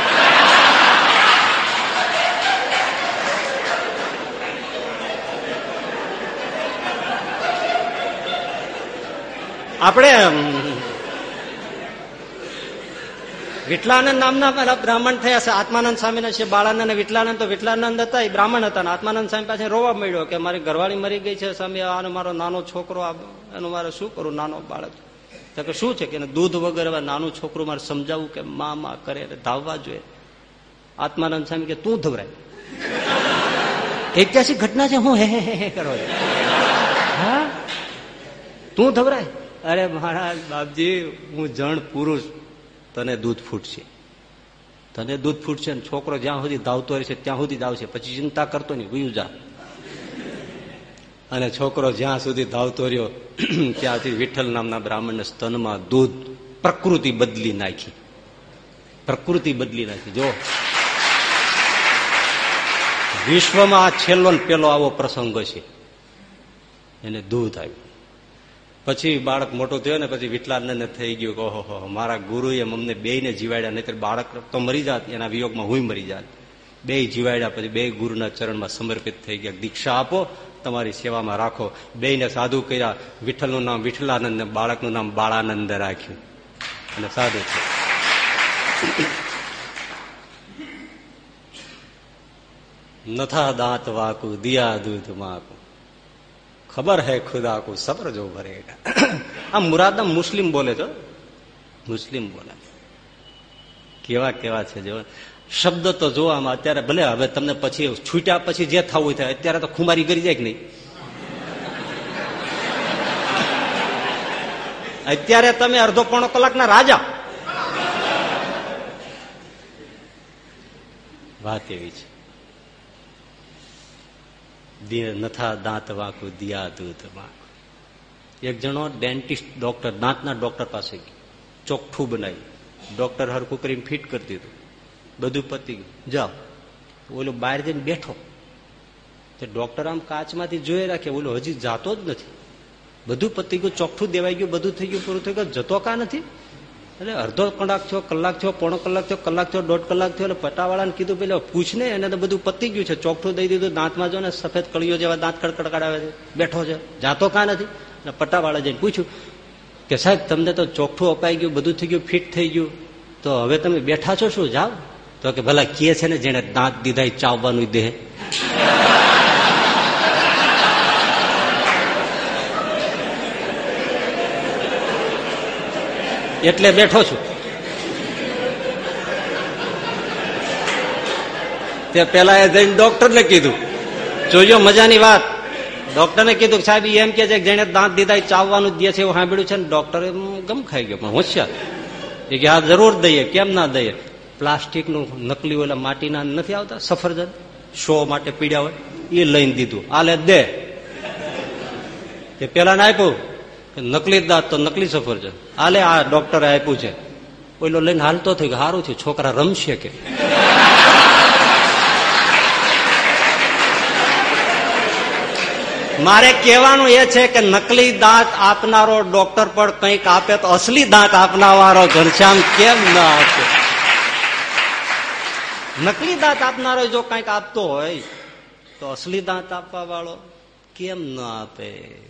આપણે વિઠલાનંદ નામના મારા બ્રાહ્મણ થયા છે આત્માનંદ સ્વામીના છે બાળાનંદ વિઠલાનંદ તો વિઠલાનંદ હતા એ બ્રાહ્મણ હતા આત્માનંદ સ્વામી પાસે રોવા મળ્યો કે મારી ઘરવાળી મરી ગઈ છે સ્વામી આનો મારો નાનો છોકરો એનું મારે શું કરું નાનો બાળક તો કે શું છે કે દૂધ વગર નાનું છોકરું મારે સમજાવવું કે મા મા કરે ધાવવા જોઈએ આત્માનંદ સ્વામી કે તું ધવરાય ઐતિહાસિક ઘટના છે હું હે હે હે કરો હા તું ધવરાય અરે મહારાજ, બાપજી, હું જણ પુરુષ. તને દૂધ ફૂટશે. તને દૂધ ફૂટશે ને છોકરો જ્યાં સુધી ધાવતો રહેશે, ત્યાં સુધી જ આવશે. પછી ચિંતા કરતો નહીં વયું જા. અને છોકરો જ્યાં સુધી ધાવતો રહ્યો, ત્યાંથી વિઠ્ઠલ નામના બ્રાહ્મણને સ્તનમાં દૂધ પ્રકૃતિ બદલી નાખી. પ્રકૃતિ બદલી નાખી. જો. વિશ્વમાં આ છેલ્લો ને પેલો આવો પ્રસંગ છે એને દૂધ આવ્યું. પછી બાળક મોટો થયો ને પછી વિઠલાનંદને થઈ ગયું કે ઓહો મારા ગુરુએ અમને બેયને જીવાડ્યા નહીં બાળક તો મરી જાત, એના વિયોગમાં હું મરી જાત. બે જીવાડ્યા પછી બે ગુરુના ચરણમાં સમર્પિત થઈ ગયા. દીક્ષા આપો, તમારી સેવામાં રાખો. બેયને સાધુ કર્યા, વિઠ્ઠલનું નામ વિઠલાનંદ બાળકનું નામ બાળાનંદ રાખ્યું. અને સાધુ છે નથા દાંત વાકુ, દિયા દૂધ માકું. ખબર હે ખુદા કો સબર જો ભરેગા. આ મુરાદમ મુસ્લિમ બોલે છો મુસ્લિમ બોલે. કેવા કેવા છે જો. શબ્દ તો જોવામાં અત્યારે ભલે હવે તમને પછી છૂટ્યા પછી જે થવું થાય, અત્યારે તો ખુમારી કરી જાય કે નહીં? અત્યારે તમે અડધો પોણો કલાકના રાજા. વાત એવી છે. નથા દાંત વાકું, દિયા દૂધ વાંકું. એક જણો ડેન્ટિસ્ટ ડોક્ટર દાંતના ડોક્ટર પાસે ગયો. ચોખ્ઠું બનાવ્યું. ડોક્ટર હરખું કરીને ફિટ કરી દીધું. બધું પતી ગયું. જાઓ. ઓલો બહાર જઈને બેઠો. તે ડોક્ટર આમ કાચમાંથી જોઈ રાખે. ઓલો હજી જાતો જ નથી. બધું પતી ગયું, ચોખ્ઠું દેવાઈ ગયું, બધું થઈ ગયું, પૂરું થઈ ગયું. જતો કા નથી? એટલે અડધો કલાક છો કલાક છો પોણો કલાક છો કલાક છો દોઢ કલાક થયો, એટલે પટાવાળાને કીધું, પેલો પૂછ ને, એને તો બધું પતી ગયું છે. ચોખ્ઠું દઈ દીધું, દાંતમાં જો ને, સફેદ કળીઓ જેવા દાંત કડકડાવે છે. બેઠો છે. જાતો કાં નથી? એટલે પટ્ટાવાળા જઈને પૂછ્યું કે, સાહેબ, તમને તો ચોખ્ઠું અપાઈ ગયું, બધું થઈ ગયું, ફિટ થઈ ગયું. તો હવે તમે બેઠા છો શું? જાઓ. તો કે, ભલા કે છે ને જેને દાંત દીધા ચાવવાનું દેહ. એટલે બેઠો છું. તે પેલા એ જઈને ડોક્ટરને કીધું. જોયો, મજાની વાત. ડોક્ટરને કીધું સાહેબ એમ કે છે જેને દાંત દીધા ચાવવાનું દે છે એવું સાંભળ્યું છે ને ડોક્ટરે ગમ ખાઈ ગયો. પણ હોશિયાર. એ કે, હા, જરૂર દઈએ, કેમ ના દઈએ? પ્લાસ્ટિકનું નકલી ઓલા માટીના નથી આવતા? સફરજન? શો માટે પીડ્યા હોય? એ લઈને દીધું. આલે દે. તે પેલા ને આપ્યું. નકલી દાંત તો નકલી સફરજન આલે આ ડોક્ટરે આપ્યું છે. ઓલો લઈને હાલતો થઈ કે સારું છે છોકરા રમશે કે? મારે કહેવાનું એ છે કે નકલી દાંત આપનારો ડોક્ટર પણ કંઈક આપે તો અસલી દાંત આપનારો ઘનશ્યામ કેમ ના આપે? નકલી દાંત આપનારો જો કંઈક આપતો હોય, તો અસલી દાંત આપવા વાળો કેમ ન આપે?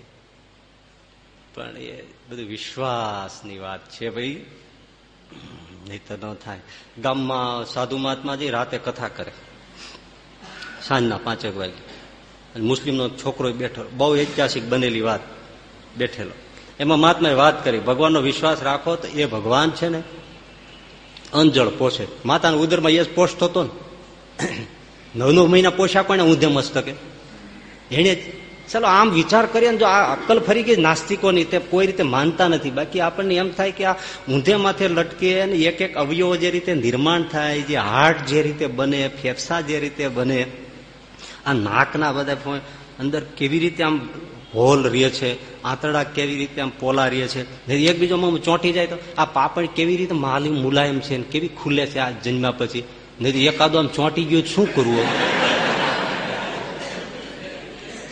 પણ એ બધું વિશ્વાસની વાત છે ભાઈ. નહીં તો ન થાય. ગામમાં સાધુ મહાત્માજી રાતે કથા કરે. સાંજના પાંચેક વાગે. મુસ્લિમનો છોકરો બેઠો બહુ ઐતિહાસિક બનેલી વાત બેઠેલો. એમાં મહાત્માએ વાત કરી, ભગવાનનો વિશ્વાસ રાખો તો એ ભગવાન છે ને અંજળ પોષે. માતાના ઉદરમાં એ જ પોષતો હતો ને. નવ નવ મહિના પોષા કોને ઊંધે મસ્તકે? એને ચલો, આમ વિચાર કરીએ ને જો આ અક્કલ ફરી ગઈ નાસ્તિકોની, તે કોઈ રીતે માનતા નથી. બાકી આપણને એમ થાય કે આ ઊંધે માથે લટકે અને એક એક અવયવો જે રીતે નિર્માણ થાય, જે હાર્ટ જે રીતે બને, ફેફસા જે રીતે બને, આ નાકના બધા અંદર કેવી રીતે આમ હોલ રહે છે, આંતરડા કેવી રીતે આમ પોલા રહે છે એકબીજામાં ચોંટી જાય તો આ પાપડ કેવી રીતે માલી મુલાયમ છે કેવી ખુલે છે આ જન્મ્યા પછી? નહીં એકાદો આમ ચોંટી ગયો, શું કરવું?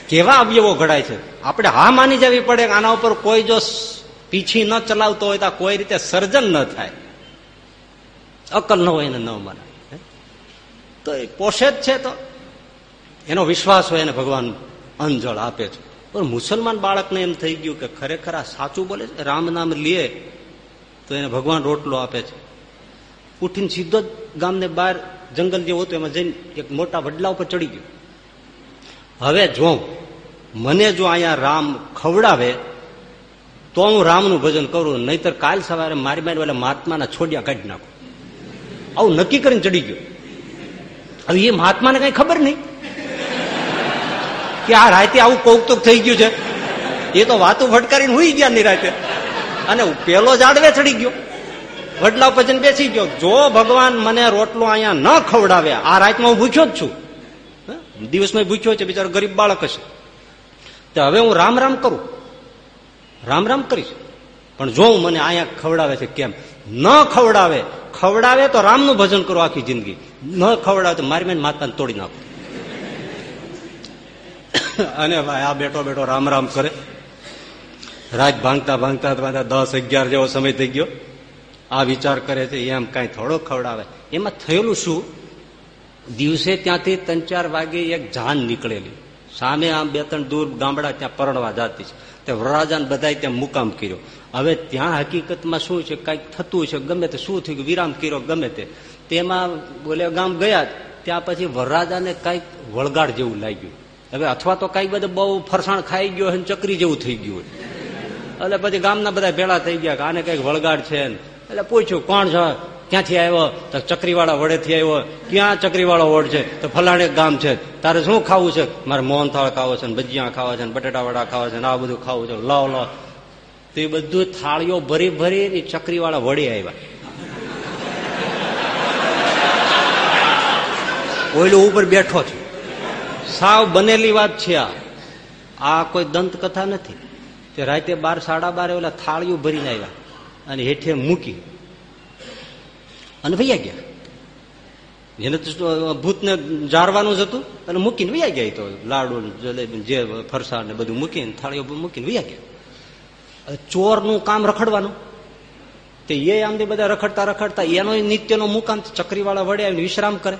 કેવા અવયવો ઘડાય છે? આપણે હા માની જવી પડે આના ઉપર કોઈ જો પીછી ન ચલાવતો હોય તો કોઈ રીતે સર્જન ન થાય. અકલ ન હોય એને ન માને. તો એ પોષે જ છે તો. એનો વિશ્વાસ હોય એને ભગવાન અંજળ આપે છે. પણ મુસલમાન બાળકને એમ થઈ ગયું કે ખરેખર આ સાચું બોલે છે? રામ નામ લે તો એને ભગવાન રોટલો આપે છે. ઉઠીને સીધો જ ગામને બહાર જંગલ જેવું હતું, એમાં જઈને એક મોટા વડલા ઉપર ચડી ગયો. હવે જો મને જો અહીંયા રામ ખવડાવે, તો હું રામનું ભજન કરું, નહીતર કાલ સવારે મારી મારી વાળા મહાત્માના છોડિયા કાઢી નાખું. આવું નક્કી કરીને ચડી ગયો. હવે એ મહાત્માને કઈ ખબર નહીં કે આ રાતે આવું કૌતુક થઈ ગયું છે. એ તો વાતું ફટકારીને હુઈ ગયા ની રાતે. અને પેલો જાડવે ચડી ગયો. વડલા ભજન બેસી ગયો. જો ભગવાન મને રોટલો અહીંયા ન ખવડાવે, આ રાતમાં હું ભૂખ્યો જ છું. દિવસમાં ભૂખ્યો છે બિચારો ગરીબ બાળક હશે. તો હવે હું રામ રામ કરું. રામ રામ કરીશ. પણ જો મને અહીંયા ખવડાવે છે, કેમ? ન ખવડાવે. ખવડાવે તો રામનું ભજન કરો આખી જિંદગી. ન ખવડાવે તો મારી મેં માતાને તોડી નાખો. અને ભાઈ આ બેઠો બેઠો રામ રામ કરે. રાત ભાંગતા ભાંગતા ભાંગતા દસ અગિયાર જેવો સમય થઈ ગયો. આ વિચાર કરે છે, એમ કઈ થોડો ખવડાવે. એમાં થયેલું શું? દિવસે ત્યાંથી ત્રણ ચાર વાગે એક જાન નીકળેલી. સામે આમ બે ત્રણ દૂર ગામડા ત્યાં પરણવા જતી છે. તે વરરાજાને બધાએ ત્યાં મુકામ કર્યો. હવે ત્યાં હકીકતમાં શું છે? કંઈક થતું છે? ગમે તે. શું થયું? વિરામ કર્યો ગમે તે. તેમાં બોલે, ગામ ગયા. ત્યાં પછી વરરાજાને કંઈક વળગાડ જેવું લાગ્યું. હવે અથવા તો કંઈક બધું બહુ ફરસાણ ખાઈ ગયો હોય ચકરી જેવું થઈ ગયું એટલે પછી ગામના બધા ભેળા થઈ ગયા કે આને કંઈક વળગાડ છે એટલે પૂછ્યું, કોણ છે? ક્યાંથી આવ્યો? તો ચક્રીવાળા વડેથી આવ્યો. ક્યાં ચક્રીવાળો વડ છે? તો ફલાણે ગામ છે. તારે શું ખાવું છે? મારે મોહનથાળ ખાવો છે ભજીયા ખાવા છે બટેટા વડા ખાવા છે આ બધું ખાવું છે. લાવ લાવ. તો એ બધું થાળીઓ ભરી ભરી ચક્રીવાળા વડે આવ્યા. ઓઈલો ઉપર બેઠો છું. સાવ બનેલી વાત છે આ. આ કોઈ દંતકથા નથી. તે રાતે બાર, સાડા બારે ઓલા થાળીઓ ભરીને આવ્યા અને હેઠે મૂકી. અને ભૈયા ગયા. એને તો ભૂતને જારવાનું જ હતું અને મૂકીને વૈયા ગયા તો લાડુ જલેબી જે ફરસાણ ને બધું મૂકીને, થાળીઓ મૂકીને વૈયા ગયા. ચોરનું કામ રખડવાનું. તે એ આમ બધા રખડતા રખડતા એનો નિત્યનો મુકામ ચક્રીવાળા વડે આવીને વિશ્રામ કરે.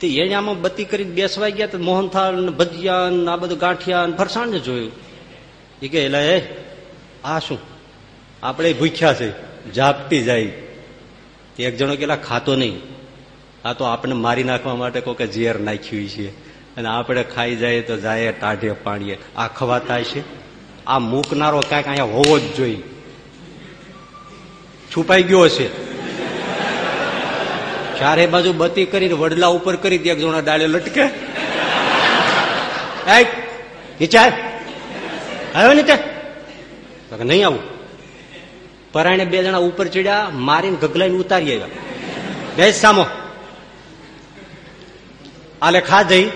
તે એને આમાં બત્તી કરીને બેસવાઈ ગયા તો મોહનથાળ ને ભજીયા આ બધું ગાંઠિયા ને ફરસાણ ને જોયું. એ કે એટલે આ શું? આપણે ભૂખ્યા છે જાપતી જાય. એક જણો કેલા ખાતો નહીં. આ તો આપણે મારી નાખવા માટે કોઈ ઝેર નાખ્યું છે. અને આપણે ખાઈ જાય તો જાય ટાઢે પાણીએ. આ ખવાતા છે. આ મૂકનારો કાંઈક અહીંયા હોવો જ જોઈએ. છુપાઈ ગયો છે ચારે બાજુ બત્તી કરીને વડલા ઉપર કરી એક જણા ડાળે લટકે. વિચાર આવ્યો ને તે નહીં આવું. પરાણે બે જણા ઉપર ચડ્યા, મારીને ગગલાઈને ઉતારી આવ્યા. બે સામો. આલે ખા જઈ.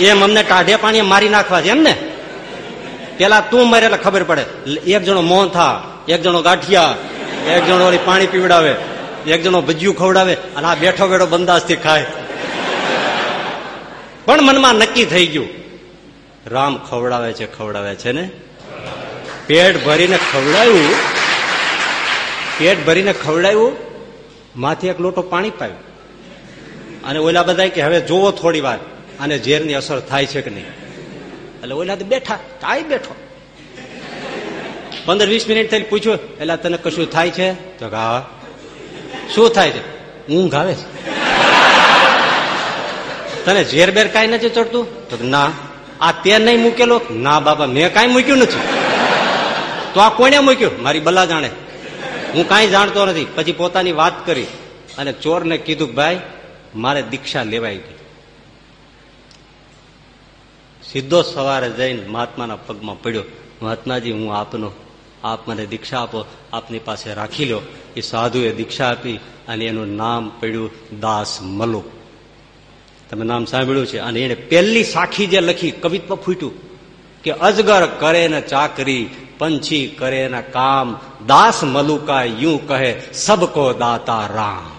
એમ અમને ટાઢે પાણી, મારી નાખવા છે એમ ને પેલા તું મરે એટલે ખબર પડે. એક જણો મોહન થા, એક જણો ગાંઠિયા, એક જણો પાણી પીવડાવે, એક જણો ભજીયું ખવડાવે, અને આ બેઠો બેઠો બંદાજથી ખાય. પણ મનમાં નક્કી થઈ ગયું. રામ ખવડાવે છે ખવડાવે છે ને? પેટ ભરીને ખવડાવ્યું પેટ ભરીને ખવડાવ્યું માથે એક લોટો પાણી પાયું. અને ઓલા બધા કે, હવે જોવો થોડી વાર અને ઝેરની અસર થાય છે કે નહીં? એટલે ઓલા તો બેઠા તાય બેઠો. પંદર વીસ મિનિટ થઈ પૂછ્યું એટલે તને કશું થાય છે? તો હા. શું થાય છે? ઊંઘ આવે છે. તને ઝેર બેર કાંઈ નથી ચડતું? તો ના. આ તે નહીં મૂકેલો? ના બાબા, મેં કાંઈ મૂક્યું નથી. તો આ કોને મૂક્યું? મારી બલા જાણે. હું કાંઈ જાણતો નથી. પછી પોતાની વાત કરી અને ચોરને કીધું, ભાઈ, મારે દીક્ષા લેવાઈ ગઈ. સીધો સવારે જઈને મહાત્માના પગમાં પડ્યો. મહાત્માજી, હું આપનો, આપ મને દીક્ષા આપો. આપની પાસે રાખી લો. એ સાધુએ દીક્ષા આપી અને એનું નામ પડ્યું દાસ મલો તમે નામ સાંભળ્યું છે. અને એને પહેલી સાખી જે લખી, કવિત્વ ફૂટ્યું કે અજગર કરે ને ચાકરી, પંછી કરે ને કામ, દાસ મલુકા યુ કહે, સબકો દાતા રામ.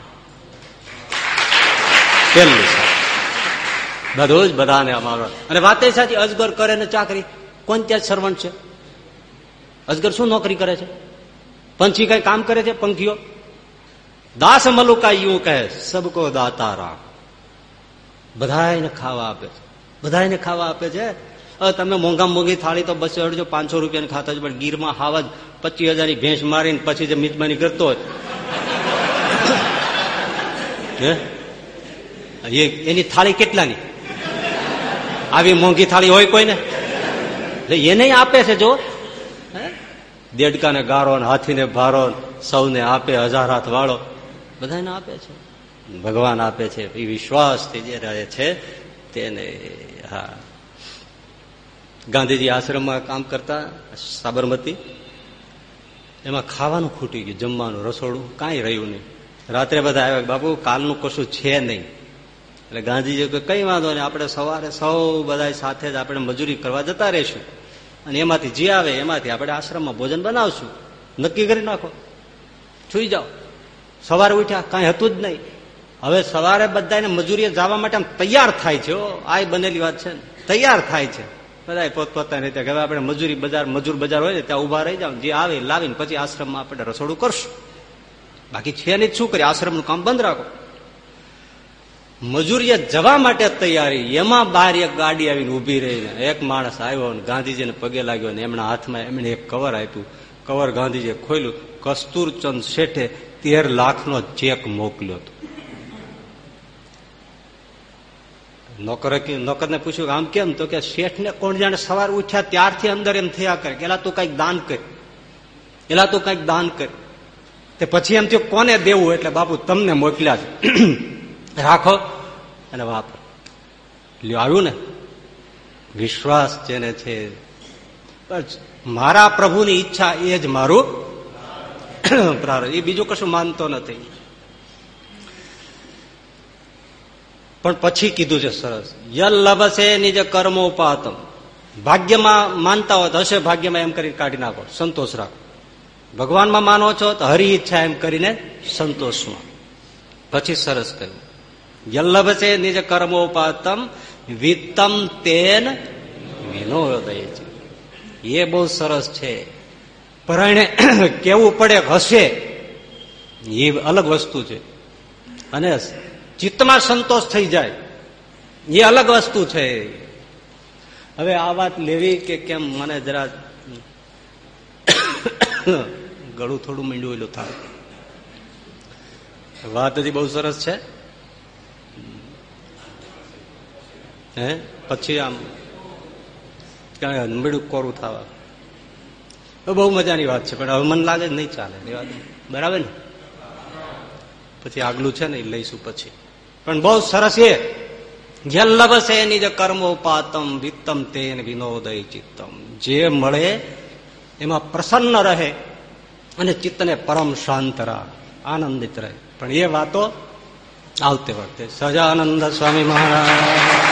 પહેલી બધું જ બધાને અમારો. અને વાતે સાચી, અજગર કરે ને ચાકરી, કોણ ત્યાં સર્વન્ટ છે? અજગર શું નોકરી કરે છે? પંછી કઈ કામ કરે છે? પંખીઓ? દાસ મલુકા યુ કહે, સબકો દાતા રામ. બધાને ખાવા આપે છે. બધાને ખાવા આપે છે. તમે મોંઘા મોંઘી થાળી તો બસો અડજો પાંચસો રૂપિયાની ખાતા જ પણ ગીરમાં હાવા જ પચીસ હજારની ભેંસ મારીને પછી જે મિતમાની કરતો હોય. હે? એની થાળી કેટલાની? આવી મોંઘી થાળી હોય કોઈને? એને આપે છે જો. દેડકાને ગારો ને હાથીને ભારો સૌને આપે, હજાર હાથ વાળો. બધાને આપે છે. ભગવાન આપે છે, એ વિશ્વાસથી જે રહે છે, તેને, હા. ગાંધીજી આશ્રમમાં કામ કરતા, સાબરમતી. એમાં ખાવાનું ખૂટી ગયું, જમવાનું, રસોડું, કાંઈ રહ્યું નહીં. રાત્રે બધા આવ્યા બાપુ, કાલનું કશું છે નહીં. એટલે ગાંધીજી કઈ વાંધો નહીં, આપણે સવારે સૌ બધા સાથે જ આપણે મજૂરી કરવા જતા રહીશું. અને એમાંથી જે આવે, એમાંથી આપણે આશ્રમમાં ભોજન બનાવશું. નક્કી કરી નાખો. સુઈ જાઓ. સવારે ઉઠ્યા, કાંઈ હતું જ નહીં. હવે સવારે બધા મજૂરીએ જવા માટે તૈયાર થાય છે આ બનેલી વાત છે તૈયાર થાય છે. બધા પોતપોતાની રીતે હવે આપણે મજૂરી બજાર, મજૂર બજાર હોય ને, ત્યાં ઊભા રહી જાવ જે આવે લાવીને પછી આશ્રમમાં આપણે રસોડું કરશું. બાકી છે નહીં શું કરીએ? આશ્રમનું કામ બંધ રાખો. મજૂરીએ જવા માટે તૈયારી. એમાં બહાર એક ગાડી આવીને ઊભી રહીને, એક માણસ આવ્યો ને ગાંધીજીને પગે લાગ્યો ને એમના હાથમાં એમણે એક કવર આપ્યું. કવર ગાંધીજીએ ખોલ્યું. કસ્તુરચંદ શેઠે તેર લાખનો ચેક મોકલ્યો હતો. નોકરે નોકરને પૂછ્યું આમ કેમ? તો કે શેઠને કોણ જાણે સવાર ઉઠ્યા ત્યારથી અંદર એમ થયા કરે કે એલા તું કંઈક દાન કર. એલા તું કંઈક દાન કર. તે પછી એમ થયું, કોને દેવું? એટલે બાપુ તમને મોકલ્યા છે. રાખો. અને વાપરો લ્યો આવ્યું ને? વિશ્વાસ જેને છે. મારા પ્રભુની ઈચ્છા એ જ મારું પ્રારંભ. એ બીજું કશું માનતો નથી. પણ પછી કીધું છે સરસ. યલ લભસે કર્મો ઉપાહતમ ભાગ્યમાં માનતા હોય તો હશે, ભાગ્યમાં એમ કરીને કાઢી નાખો. સંતોષ રાખો. ભગવાનમાં માનો છો તો હરી ઈચ્છા એમ કરીને સંતોષમાં. પછી સરસ કહ્યું. યલ્લભસે નિજ કર્મોપાતમ વિત્તમ તેન વિનોદય એ બહુ સરસ છે. પરાયણે કેવું પડે હશે, એ અલગ વસ્તુ છે. અને ચિત્તમાં સંતોષ થઈ જાય. એ અલગ વસ્તુ છે. હવે આ વાત લેવી કે કેમ? મને જરા ગળું થોડું મીંડું એલું થાય. વાત હજી બહુ સરસ છે. હે? પછી આમ મીંડું કોરું થવા. બહુ મજાની વાત છે, પણ હવે મને લાગે નહીં ચાલે. બરાબર ને? પછી આગલું છે ને એ લઈશું પછી. પણ બહુ સરસ એ જલ્લભસે નિજ કર્મોપાતમ વિત્તમ તેન વિનોદય ચિત્તમ. જે મળે એમાં પ્રસન્ન રહે અને ચિત્તને પરમ શાંત આનંદિત રહે. પણ એ વાતો આવતે વખતે સજાનંદ સ્વામી મહારાજ.